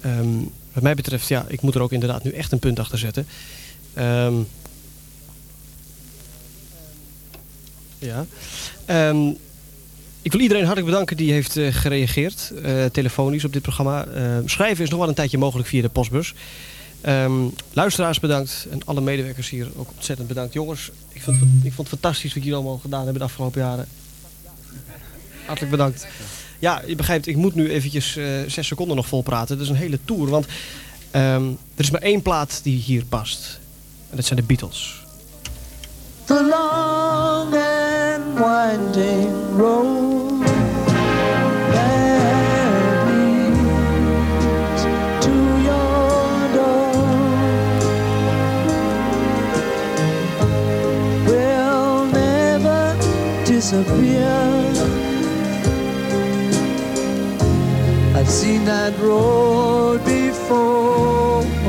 Ehm, wat mij betreft, ja, ik moet er ook inderdaad nu echt een punt achter zetten. Ehm, ja. Ehm, ik wil iedereen hartelijk bedanken die heeft eh, gereageerd, eh, telefonisch op dit programma. Ehm, schrijven is nog wel een tijdje mogelijk via de postbus. Ehm, luisteraars bedankt en alle medewerkers hier ook ontzettend bedankt. Jongens, ik vond, ik vond het fantastisch wat jullie allemaal gedaan hebben de afgelopen jaren. Hartelijk bedankt. Ja, je begrijpt, ik moet nu eventjes eh, zes seconden nog vol praten. Dat is een hele tour, want ehm, er is maar één plaat die hier past. En dat zijn de Beatles. The winding road that leads to your door will never disappear. I've seen that road before.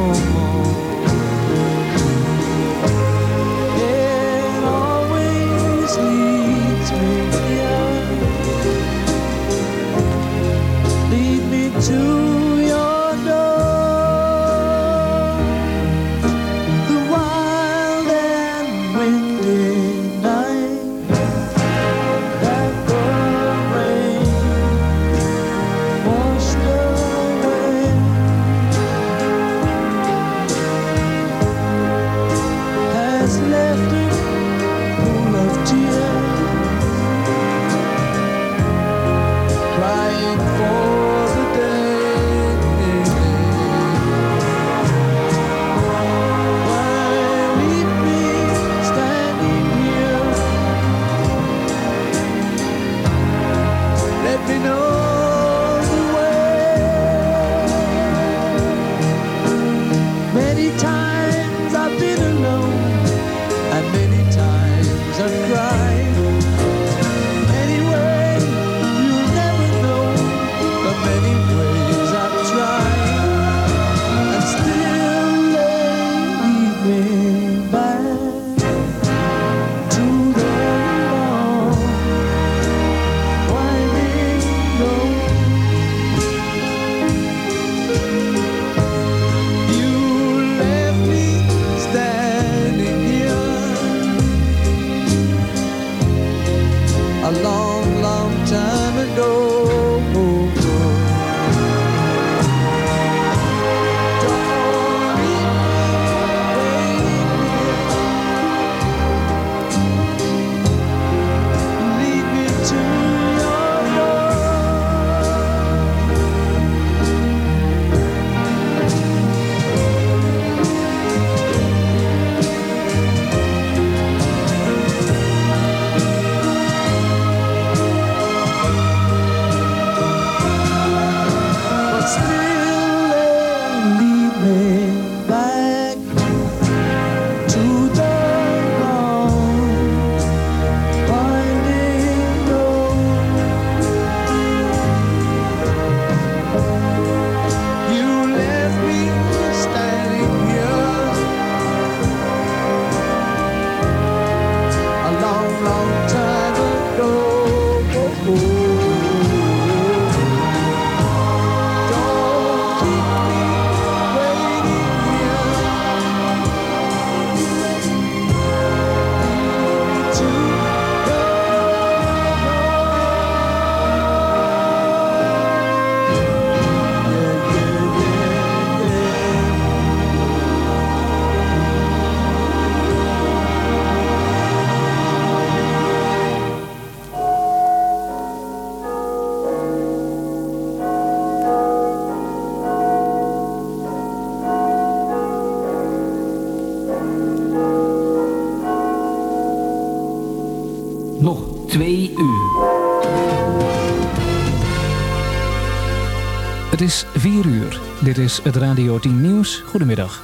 Is het Radio 10 Nieuws. Goedemiddag.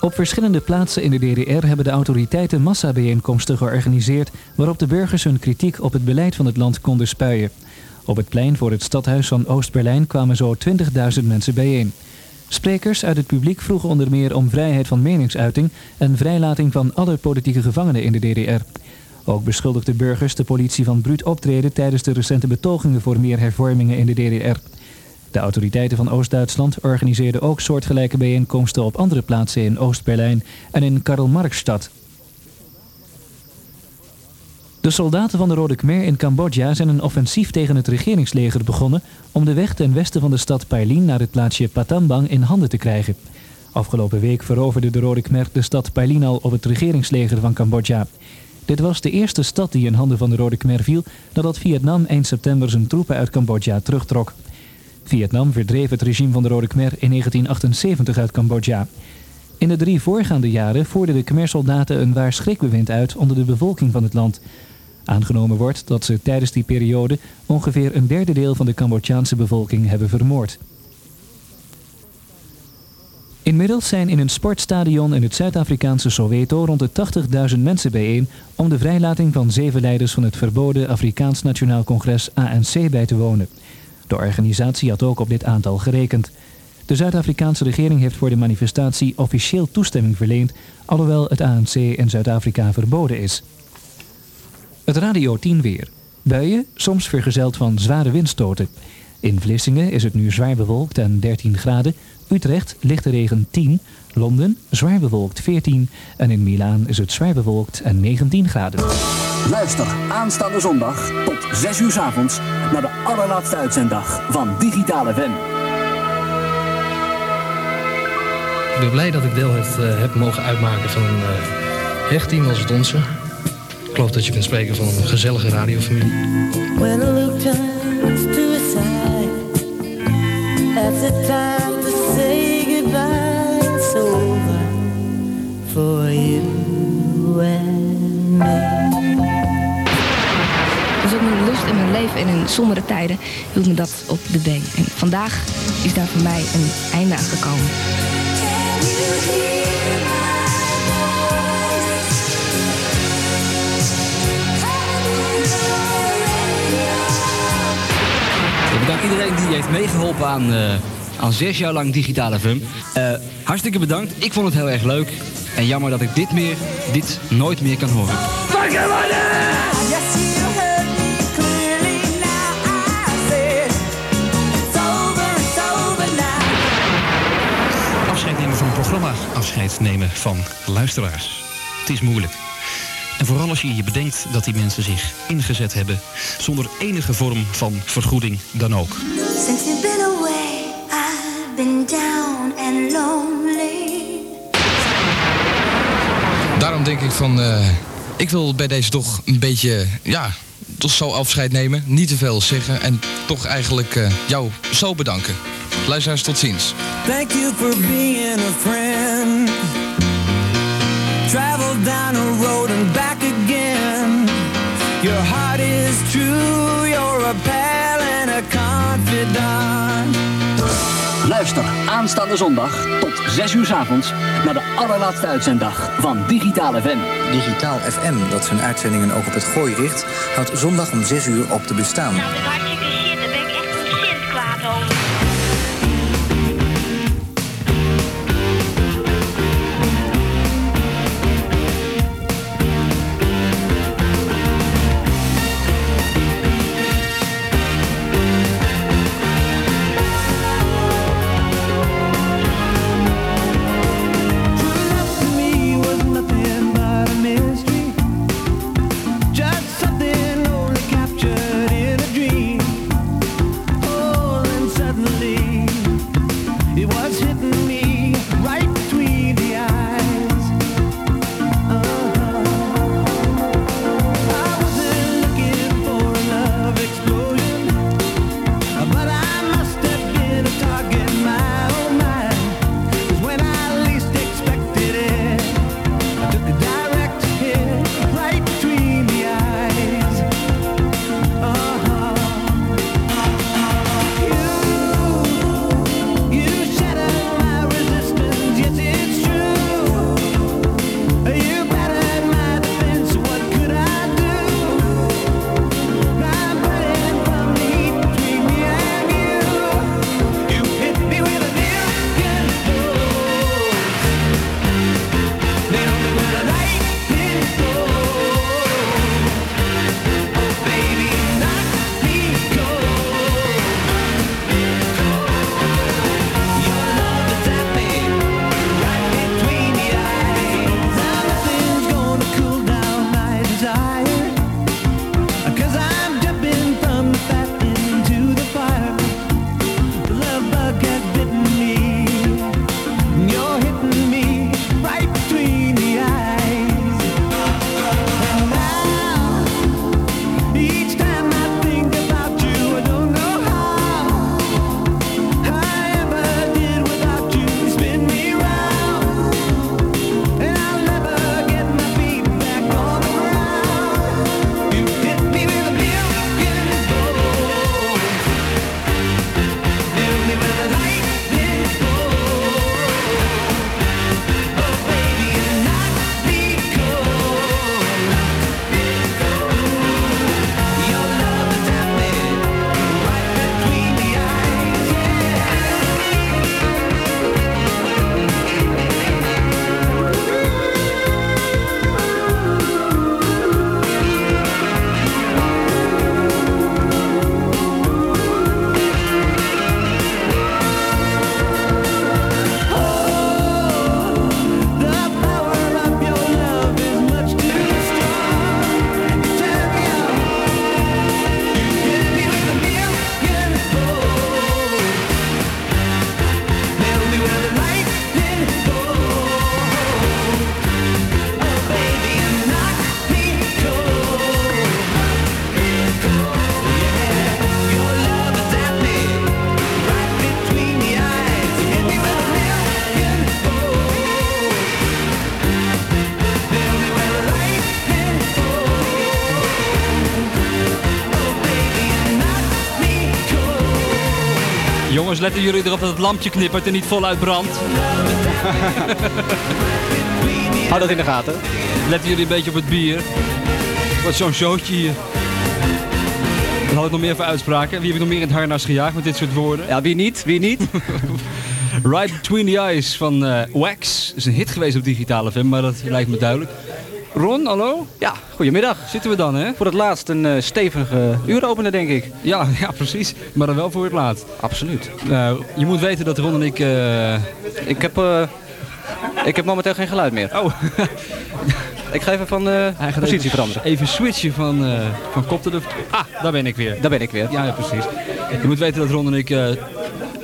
Op verschillende plaatsen in de DDR hebben de autoriteiten massabijeenkomsten georganiseerd waarop de burgers hun kritiek op het beleid van het land konden spuien. Op het plein voor het stadhuis van Oost-Berlijn kwamen zo 20.000 mensen bijeen. Sprekers uit het publiek vroegen onder meer om vrijheid van meningsuiting en vrijlating van alle politieke gevangenen in de DDR. Ook beschuldigden burgers de politie van bruut optreden tijdens de recente betogingen voor meer hervormingen in de DDR. De autoriteiten van Oost-Duitsland organiseerden ook soortgelijke bijeenkomsten op andere plaatsen in Oost-Berlijn en in Karl-Marx-stad. De soldaten van de Rode Khmer in Cambodja zijn een offensief tegen het regeringsleger begonnen om de weg ten westen van de stad Pailin naar het plaatsje Patambang in handen te krijgen. Afgelopen week veroverde de Rode Khmer de stad Pailin al op het regeringsleger van Cambodja. Dit was de eerste stad die in handen van de Rode Khmer viel nadat Vietnam eind september zijn troepen uit Cambodja terugtrok. Vietnam verdreef het regime van de Rode Khmer in 1978 uit Cambodja. In de drie voorgaande jaren voerden de Khmer-soldaten een waar schrikbewind uit onder de bevolking van het land. Aangenomen wordt dat ze tijdens die periode ongeveer een derde deel van de Cambodjaanse bevolking hebben vermoord. Inmiddels zijn in een sportstadion in het Zuid-Afrikaanse Soweto rond de 80.000 mensen bijeen om de vrijlating van zeven leiders van het verboden Afrikaans Nationaal Congres ANC bij te wonen. De organisatie had ook op dit aantal gerekend. De Zuid-Afrikaanse regering heeft voor de manifestatie officieel toestemming verleend, alhoewel het ANC in Zuid-Afrika verboden is. Het Radio 10 weer. Buien, soms vergezeld van zware windstoten. In Vlissingen is het nu zwaar bewolkt en 13 graden. Utrecht lichte regen 10. Londen zwaar bewolkt 14. En in Milaan is het zwaar bewolkt en 19 graden. Luister aanstaande zondag tot 6 uur 's avonds naar de allerlaatste uitzenddag van Digitale FM. Ik ben blij dat ik deel heb, eh, heb mogen uitmaken van een eh, hecht team als het onze. Ik geloof dat je kunt spreken van een gezellige radiofamilie. En mijn leven en in sombere tijden hield me dat op de been. En vandaag is daar voor mij een einde aan gekomen. Ik bedank iedereen die heeft meegeholpen aan, eh, aan zes jaar lang digitale FM. Eh, hartstikke bedankt. Ik vond het heel erg leuk. En jammer dat ik dit, meer, dit nooit meer kan horen. Afscheid nemen van een programma, afscheid nemen van luisteraars. Het is moeilijk. En vooral als je je bedenkt dat die mensen zich ingezet hebben zonder enige vorm van vergoeding dan ook. Since you've been away, I've been down and lonely. Daarom denk ik van, eh, ik wil bij deze toch een beetje, ja, toch zo afscheid nemen. Niet te veel zeggen en toch eigenlijk eh, jou zo bedanken. Luisteraars, tot ziens. Thank you for being a friend. Travel down a road and back again. Your heart is true, you're a pal and a confidant. Luister aanstaande zondag tot 6 uur 's avonds naar de allerlaatste uitzenddag van Digitale FM. Digitaal FM, dat zijn uitzendingen ook op het gooi richt, houdt zondag om 6 uur op te bestaan. Jongens, letten jullie erop dat het lampje knippert en niet voluit brandt. Hou dat in de gaten. Letten jullie een beetje op het bier. Wat zo'n showtje hier. Wat had ik nog meer voor uitspraken? Wie heb ik nog meer in het harnas gejaagd met dit soort woorden? Ja, wie niet? Wie niet? right Between the Eyes van eh, Wax. is een hit geweest op digitale FM, maar dat lijkt me duidelijk. Ron, hallo? Ja, goedemiddag. Zitten we dan, hè? Voor het laatst een eh, stevige uuropener, denk ik. Ja, ja, precies. Maar dan wel voor het laatst. Absoluut. Nou, je moet weten dat Ron en ik... eh, Ik heb, eh, ik heb momenteel geen geluid meer. Oh. ik ga even van positie even, veranderen. Even switchen van, van kop tot de... Ah, daar ben ik weer. Daar ben ik weer. Ja, ja, precies. Je moet weten dat Ron en ik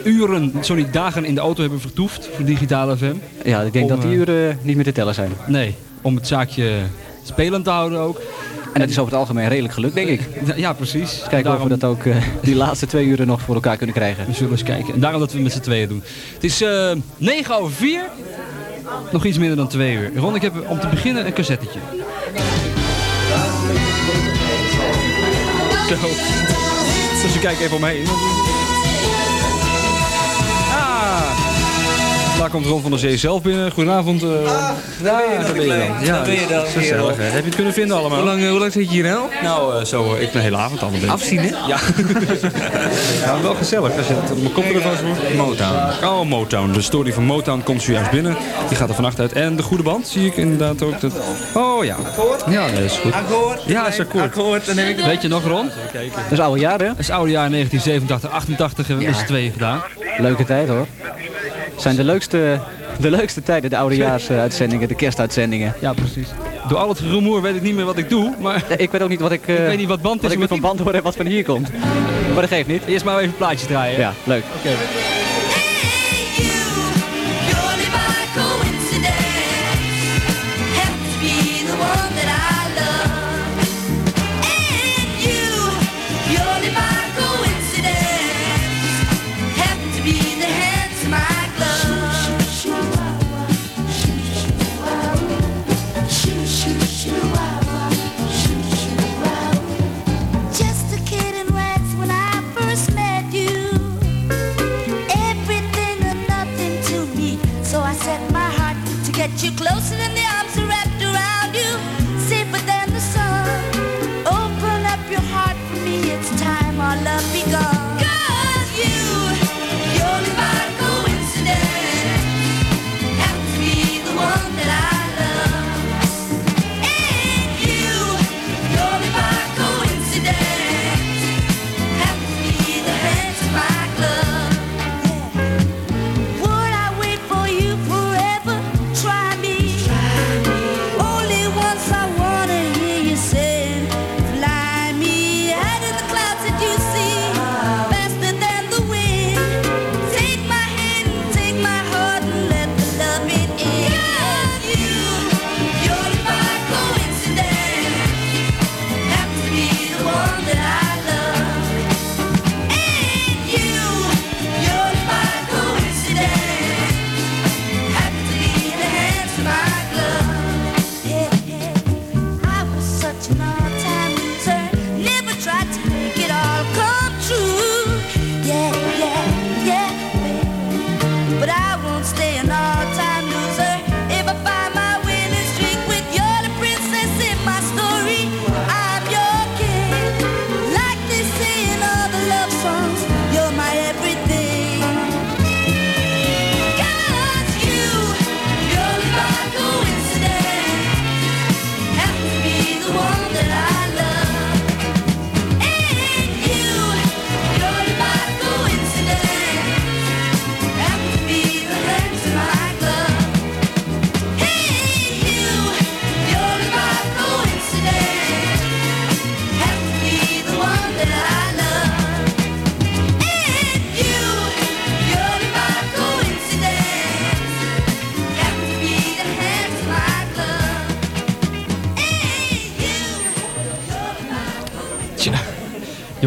uren, zo niet dagen in de auto hebben vertoefd voor digitale FM. Ja, ik denk Om, dat die uren niet meer te tellen zijn. Nee, om het zaakje spelend te houden ook. En het is over het algemeen redelijk gelukt, denk ik. Ja, precies. Dus kijken Daarom- of we dat ook eh, die laatste twee uren nog voor elkaar kunnen krijgen. We zullen eens kijken. En daarom dat we het met z'n tweeën doen. Het is eh 9 over 4. Nog iets minder dan 2 uur. Ron, ik heb om te beginnen een cassettetje. Zo. Dus ik kijk even om Daar komt Ron van der Zee zelf binnen. Goedenavond. eh, daar ben je dan. Daar ben je dan, Gezellig, hè? Heb je het kunnen vinden allemaal? Hoe lang, eh, hoe lang zit je hier nou? Nou, eh, zo, ik ben de hele avond al een beetje. Afzien, hè? Ja. ja, wel gezellig. Als je het op mijn hoort. Motown. Oh, Motown. De story van Motown komt zojuist binnen. Die gaat er vannacht uit. En de goede band zie ik inderdaad ook. Dat... Oh ja. Ja, dat is goed. Akkoord? Ja, is akkoord. Akkoord, dan heb ik. Weet je nog, Ron? Dat is oude jaar, hè? Dat is oude jaar 1987, 88 hebben we met z'n tweeën gedaan. Leuke tijd, hoor. Zijn de leukste, de leukste tijden, de oudejaarsuitzendingen, de kerstuitzendingen. Ja, precies. Door al het rumoer weet ik niet meer wat ik doe, maar... Ik weet ook niet wat ik... eh, Ik weet niet wat band is wat ik met wat van band hoor en wat van hier komt. Maar dat geeft niet. Eerst maar even een plaatje draaien. Ja, leuk. Oké.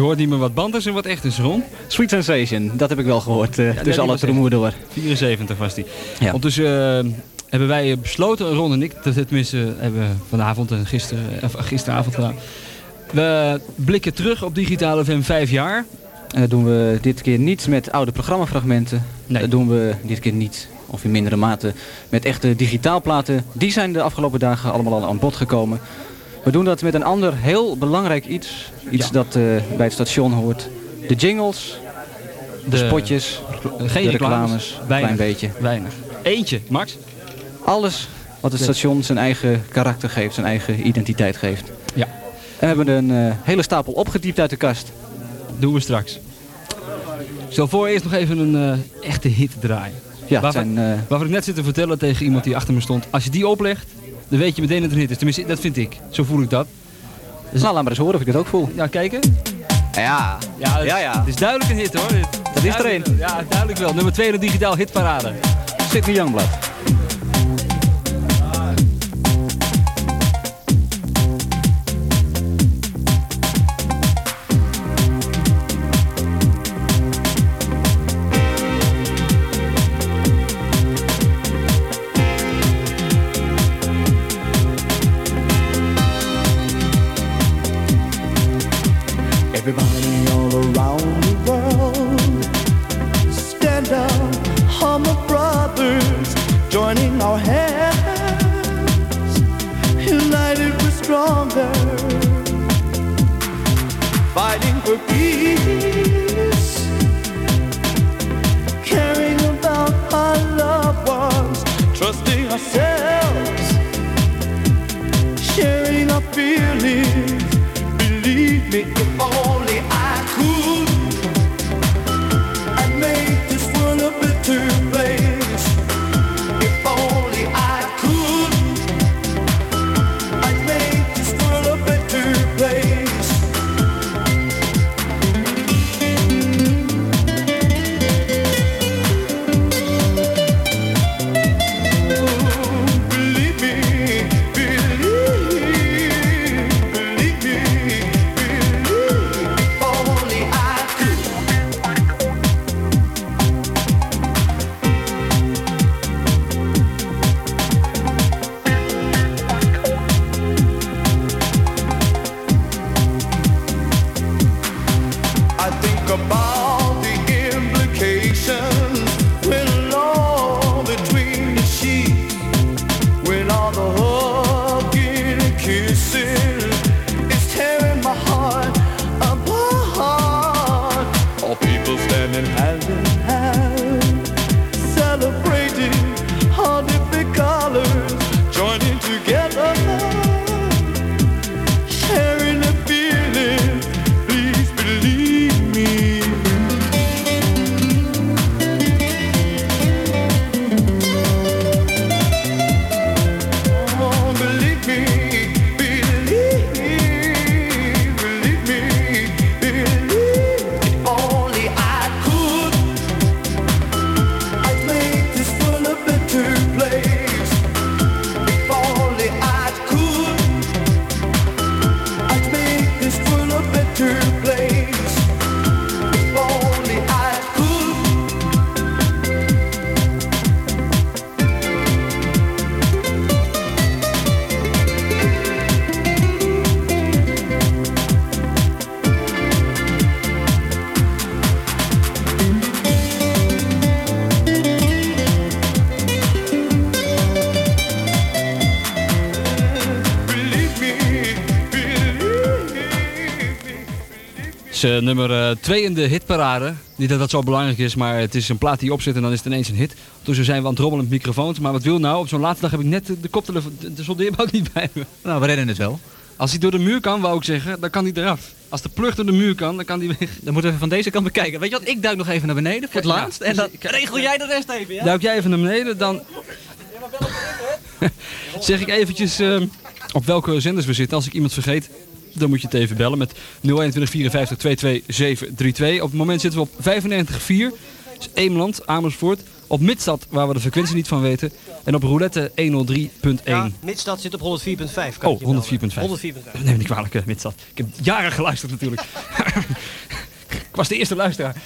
Hoort niet meer wat band is en wat echt is, Ron. Sweet Sensation, dat heb ik wel gehoord. eh tussen al het rumoer door. 74 was die. Ondertussen eh, hebben wij besloten, Ron en ik, dat tenminste hebben we vanavond en gisteren, gisteravond gedaan. We blikken terug op Digitale FM 5 jaar. En dat doen we dit keer niet met oude programmafragmenten. Dat doen we dit keer niet, of in mindere mate, met echte digitaalplaten. Die zijn de afgelopen dagen allemaal al aan bod gekomen. We doen dat met een ander heel belangrijk iets. Iets dat eh, bij het station hoort. De jingles, de, De- spotjes, Geen de reclames. Weinig. Klein beetje. Weinig. Eentje, Max. Alles wat het station zijn eigen karakter geeft, zijn eigen identiteit geeft. Ja. En we hebben een eh, hele stapel opgediept uit de kast. Doen we straks. Stel voor eerst nog even een eh, echte hit draaien. Ja, waarvan, zijn, eh, waarvan ik net zit te vertellen tegen iemand die achter me stond. Als je die oplegt, dan weet je meteen dat het een hit is. Tenminste, dat vind ik. Zo voel ik dat. Nou, laat maar eens horen of ik dat ook voel. Ja, kijken. Ja, Ja, het, ja, ja. Het is duidelijk een hit hoor. Dat is er een. Ja, duidelijk wel. Nummer 2 in de digitaal hitparade. Sidney Youngblood. Is eh, nummer 2 in de hitparade. Niet dat dat zo belangrijk is, maar het is een plaat die je opzet en dan is het ineens een hit. Dus zijn we aan het rommelen met microfoons. Maar wat wil nou? Op zo'n laatste dag heb ik net de, koptelefoon, de, de soldeerbout niet bij me. Nou, we redden het wel. Als hij door de muur kan, wou ik zeggen, dan kan hij eraf. Als de plug door de muur kan, dan kan hij weg. Dan moeten we even van deze kant bekijken. Weet je wat, ik duik nog even naar beneden voor het laatst. En dan regel jij de rest even, ja? Duik jij even naar beneden, dan... zeg ik eventjes eh, op welke zenders we zitten. Als ik iemand vergeet, dan moet je het even bellen met 021 54 22 732. Op het moment zitten we op 95.4. Dus Eemland, Amersfoort. Op Midstad, waar we de frequentie niet van weten. En op roulette 103.1. Ja, Midstad zit op 104.5. kan Oh, ik je melden. 104.5. 104.5. Neem me niet kwalijk, eh, Midstad. Ik heb jaren geluisterd natuurlijk. ik was de eerste luisteraar.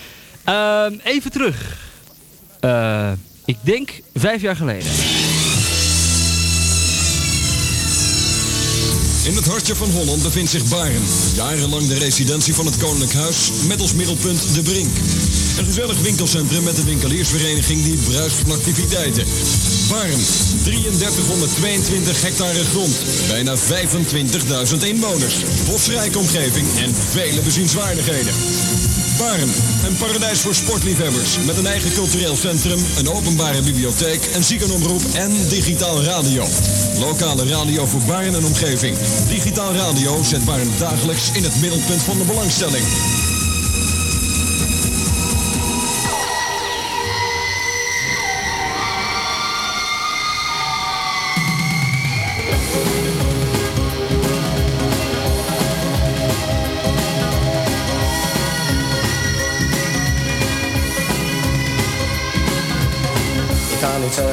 Ehm, even terug. Eh, ik denk vijf jaar geleden. In het hartje van Holland bevindt zich Baren. Jarenlang de residentie van het Koninklijk Huis met als middelpunt de Brink. Een gezellig winkelcentrum met een winkeliersvereniging die bruist van activiteiten. Baren, 3322 hectare grond, bijna 25.000 inwoners, bosrijke omgeving en vele bezienswaardigheden. Baren, een paradijs voor sportliefhebbers met een eigen cultureel centrum, een openbare bibliotheek, een ziekenomroep en digitaal radio. Lokale radio voor Baren en omgeving. Digitaal radio zet Baren dagelijks in het middelpunt van de belangstelling.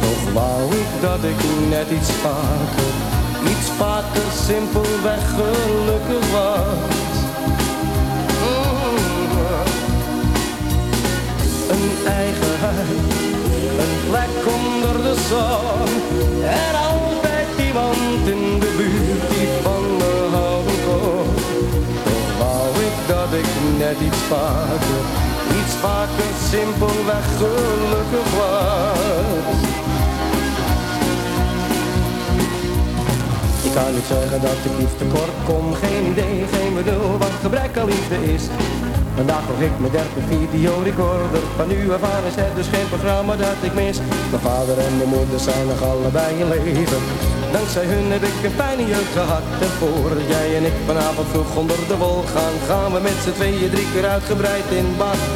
Toch wou ik dat ik net iets vaker, iets vaker simpelweg gelukkig was. Mm. Een eigen huis, een plek onder de zon en altijd iemand in de buurt die van me houden. Toch wou ik dat ik net iets vaker, iets vaker simpelweg gelukkig was. Ik kan niet zeggen dat ik iets tekort kom, geen idee, geen bedoel wat gebrek aan liefde is. Vandaag kocht ik mijn derde videorecorder, van nu af aan is het dus geen programma dat ik mis. Mijn vader en mijn moeder zijn nog allebei in leven. Dankzij hun heb ik een fijne jeugd gehad. En voordat jij en ik vanavond vroeg onder de wol gaan, gaan we met z'n tweeën drie keer uitgebreid in bad.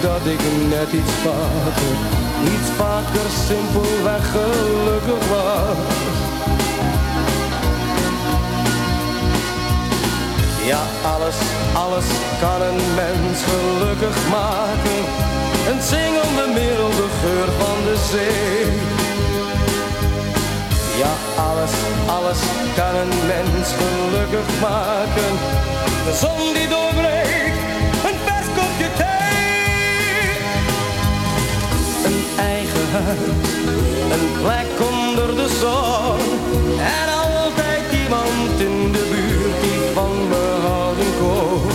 Dat ik net iets vaker, iets vaker simpelweg gelukkig was. Ja, alles, alles kan een mens gelukkig maken. Een zingende milde geur van de zee. Ja, alles, alles kan een mens gelukkig maken. De zon die doorbreekt, een plek onder de zon. En altijd iemand in de buurt die van me houden kon.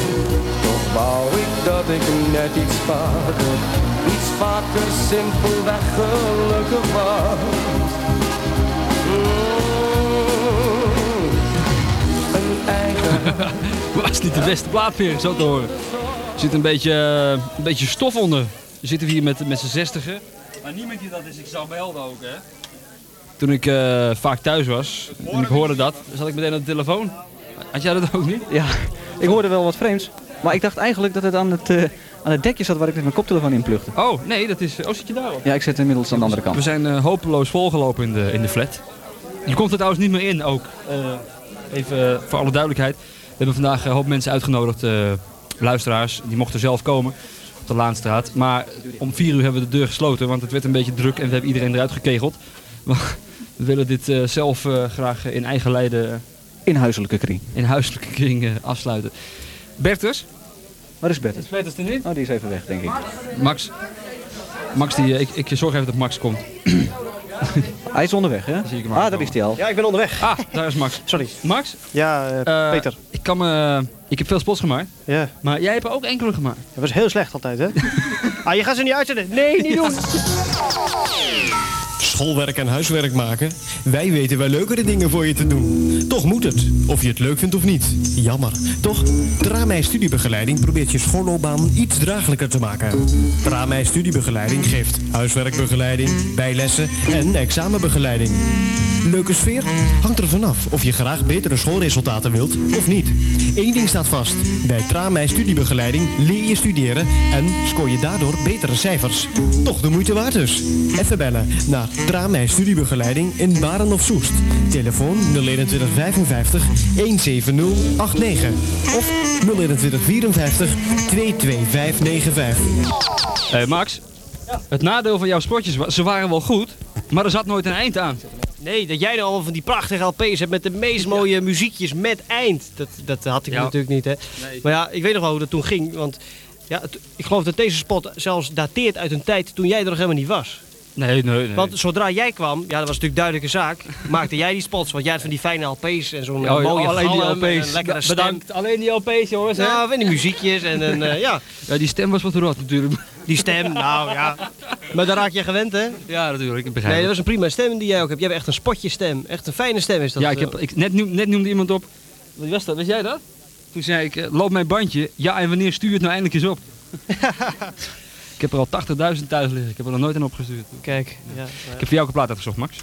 Toch wou ik dat ik net iets vaker, iets vaker simpelweg gelukkig was. Mm, een eigen Was niet de beste plaat meer, zo te horen. Er zit een beetje, eh, een beetje stof onder. We zitten hier met, met z'n zestigen. Maar niemand die dat is, ik zou melden ook, hè. Toen ik eh, vaak thuis was en ik hoorde dat, zat ik meteen aan de telefoon. Had jij dat ook niet? Ja, ik hoorde wel wat vreemds. Maar ik dacht eigenlijk dat het aan het, eh, aan het dekje zat waar ik met mijn koptelefoon in plugde. Oh, nee, dat is... Oh, zit je daarop? Ja, ik zit inmiddels aan de andere We kant. zijn eh, hopeloos volgelopen in de, in de flat. Je komt er trouwens niet meer in ook. Eh, even eh, voor alle duidelijkheid. We hebben vandaag een hoop mensen uitgenodigd, eh, luisteraars. Die mochten zelf komen op de Laanstraat. Maar om vier uur hebben we de deur gesloten, want het werd een beetje druk en we hebben iedereen eruit gekegeld. Maar we willen dit eh, zelf eh, graag in eigen lijden... In huiselijke kring. In huiselijke kring eh, afsluiten. Bertus? Waar is Bertus? Is Bertus er niet? Oh, die is even weg, denk ik. Max? Max, die, eh, ik, ik zorg even dat Max komt. Hij is onderweg, hè? Zie ik hem Ah, daar is hij al. Ja, ik ben onderweg. Ah, daar is Max. Sorry. Max? Ja, eh, Eh, Peter. Ik, kan me, ik heb veel spots gemaakt. Ja. Maar jij hebt er ook enkele gemaakt. Dat was heel slecht altijd, hè? ah, je gaat ze niet uitzetten. Nee, niet doen. schoolwerk en huiswerk maken? Wij weten wel leukere dingen voor je te doen. Toch moet het, of je het leuk vindt of niet. Jammer, toch? Tramij Studiebegeleiding probeert je schoolloopbaan iets draaglijker te maken. Tramij Studiebegeleiding geeft huiswerkbegeleiding, bijlessen en examenbegeleiding. Leuke sfeer? Hangt er vanaf of je graag betere schoolresultaten wilt of niet. Eén ding staat vast. Bij Tramij Studiebegeleiding leer je studeren en scoor je daardoor betere cijfers. Toch de moeite waard dus. Even bellen naar Tramij Studiebegeleiding in Baren of Soest. Telefoon 021 55 17089 of 021 54 22595. Hé Max, het nadeel van jouw spotjes, wa- ze waren wel goed, maar er zat nooit een eind aan. Nee, dat jij nou allemaal van die prachtige LP's hebt met de meest mooie muziekjes met eind. Dat, dat had ik Ja. natuurlijk niet, hè. Nee. Maar ja, ik weet nog wel hoe dat toen ging. Want ja, het- ik geloof dat deze spot zelfs dateert uit een tijd toen jij er nog helemaal niet was. Nee, nee, nee. Want zodra jij kwam, ja, dat was natuurlijk duidelijke zaak, maakte jij die spots. Want jij had van die fijne LP's en zo'n ja, mooie alleen die galm LP's. lekkere stem. bedankt. Alleen die LP's, jongens. Ja, en die muziekjes en een, eh, ja. Ja, die stem was wat rot natuurlijk. Die stem, nou ja. Maar daar raak je gewend, hè? Ja, natuurlijk. Ik begrijp Nee, dat was een prima stem die jij ook hebt. Jij hebt echt een spotje stem. Echt een fijne stem is dat. Ja, ik eh. heb, ik, net, noem, net noemde iemand op. Wat was dat? Wist jij dat? Toen zei ik, eh, loop mijn bandje. Ja, en wanneer stuur je het nou eindelijk eens op? ik heb er al 80.000 thuis liggen. Ik heb er nog nooit een opgestuurd. Kijk, ja. Ik heb voor jou ook een plaat uitgezocht, Max.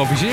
Het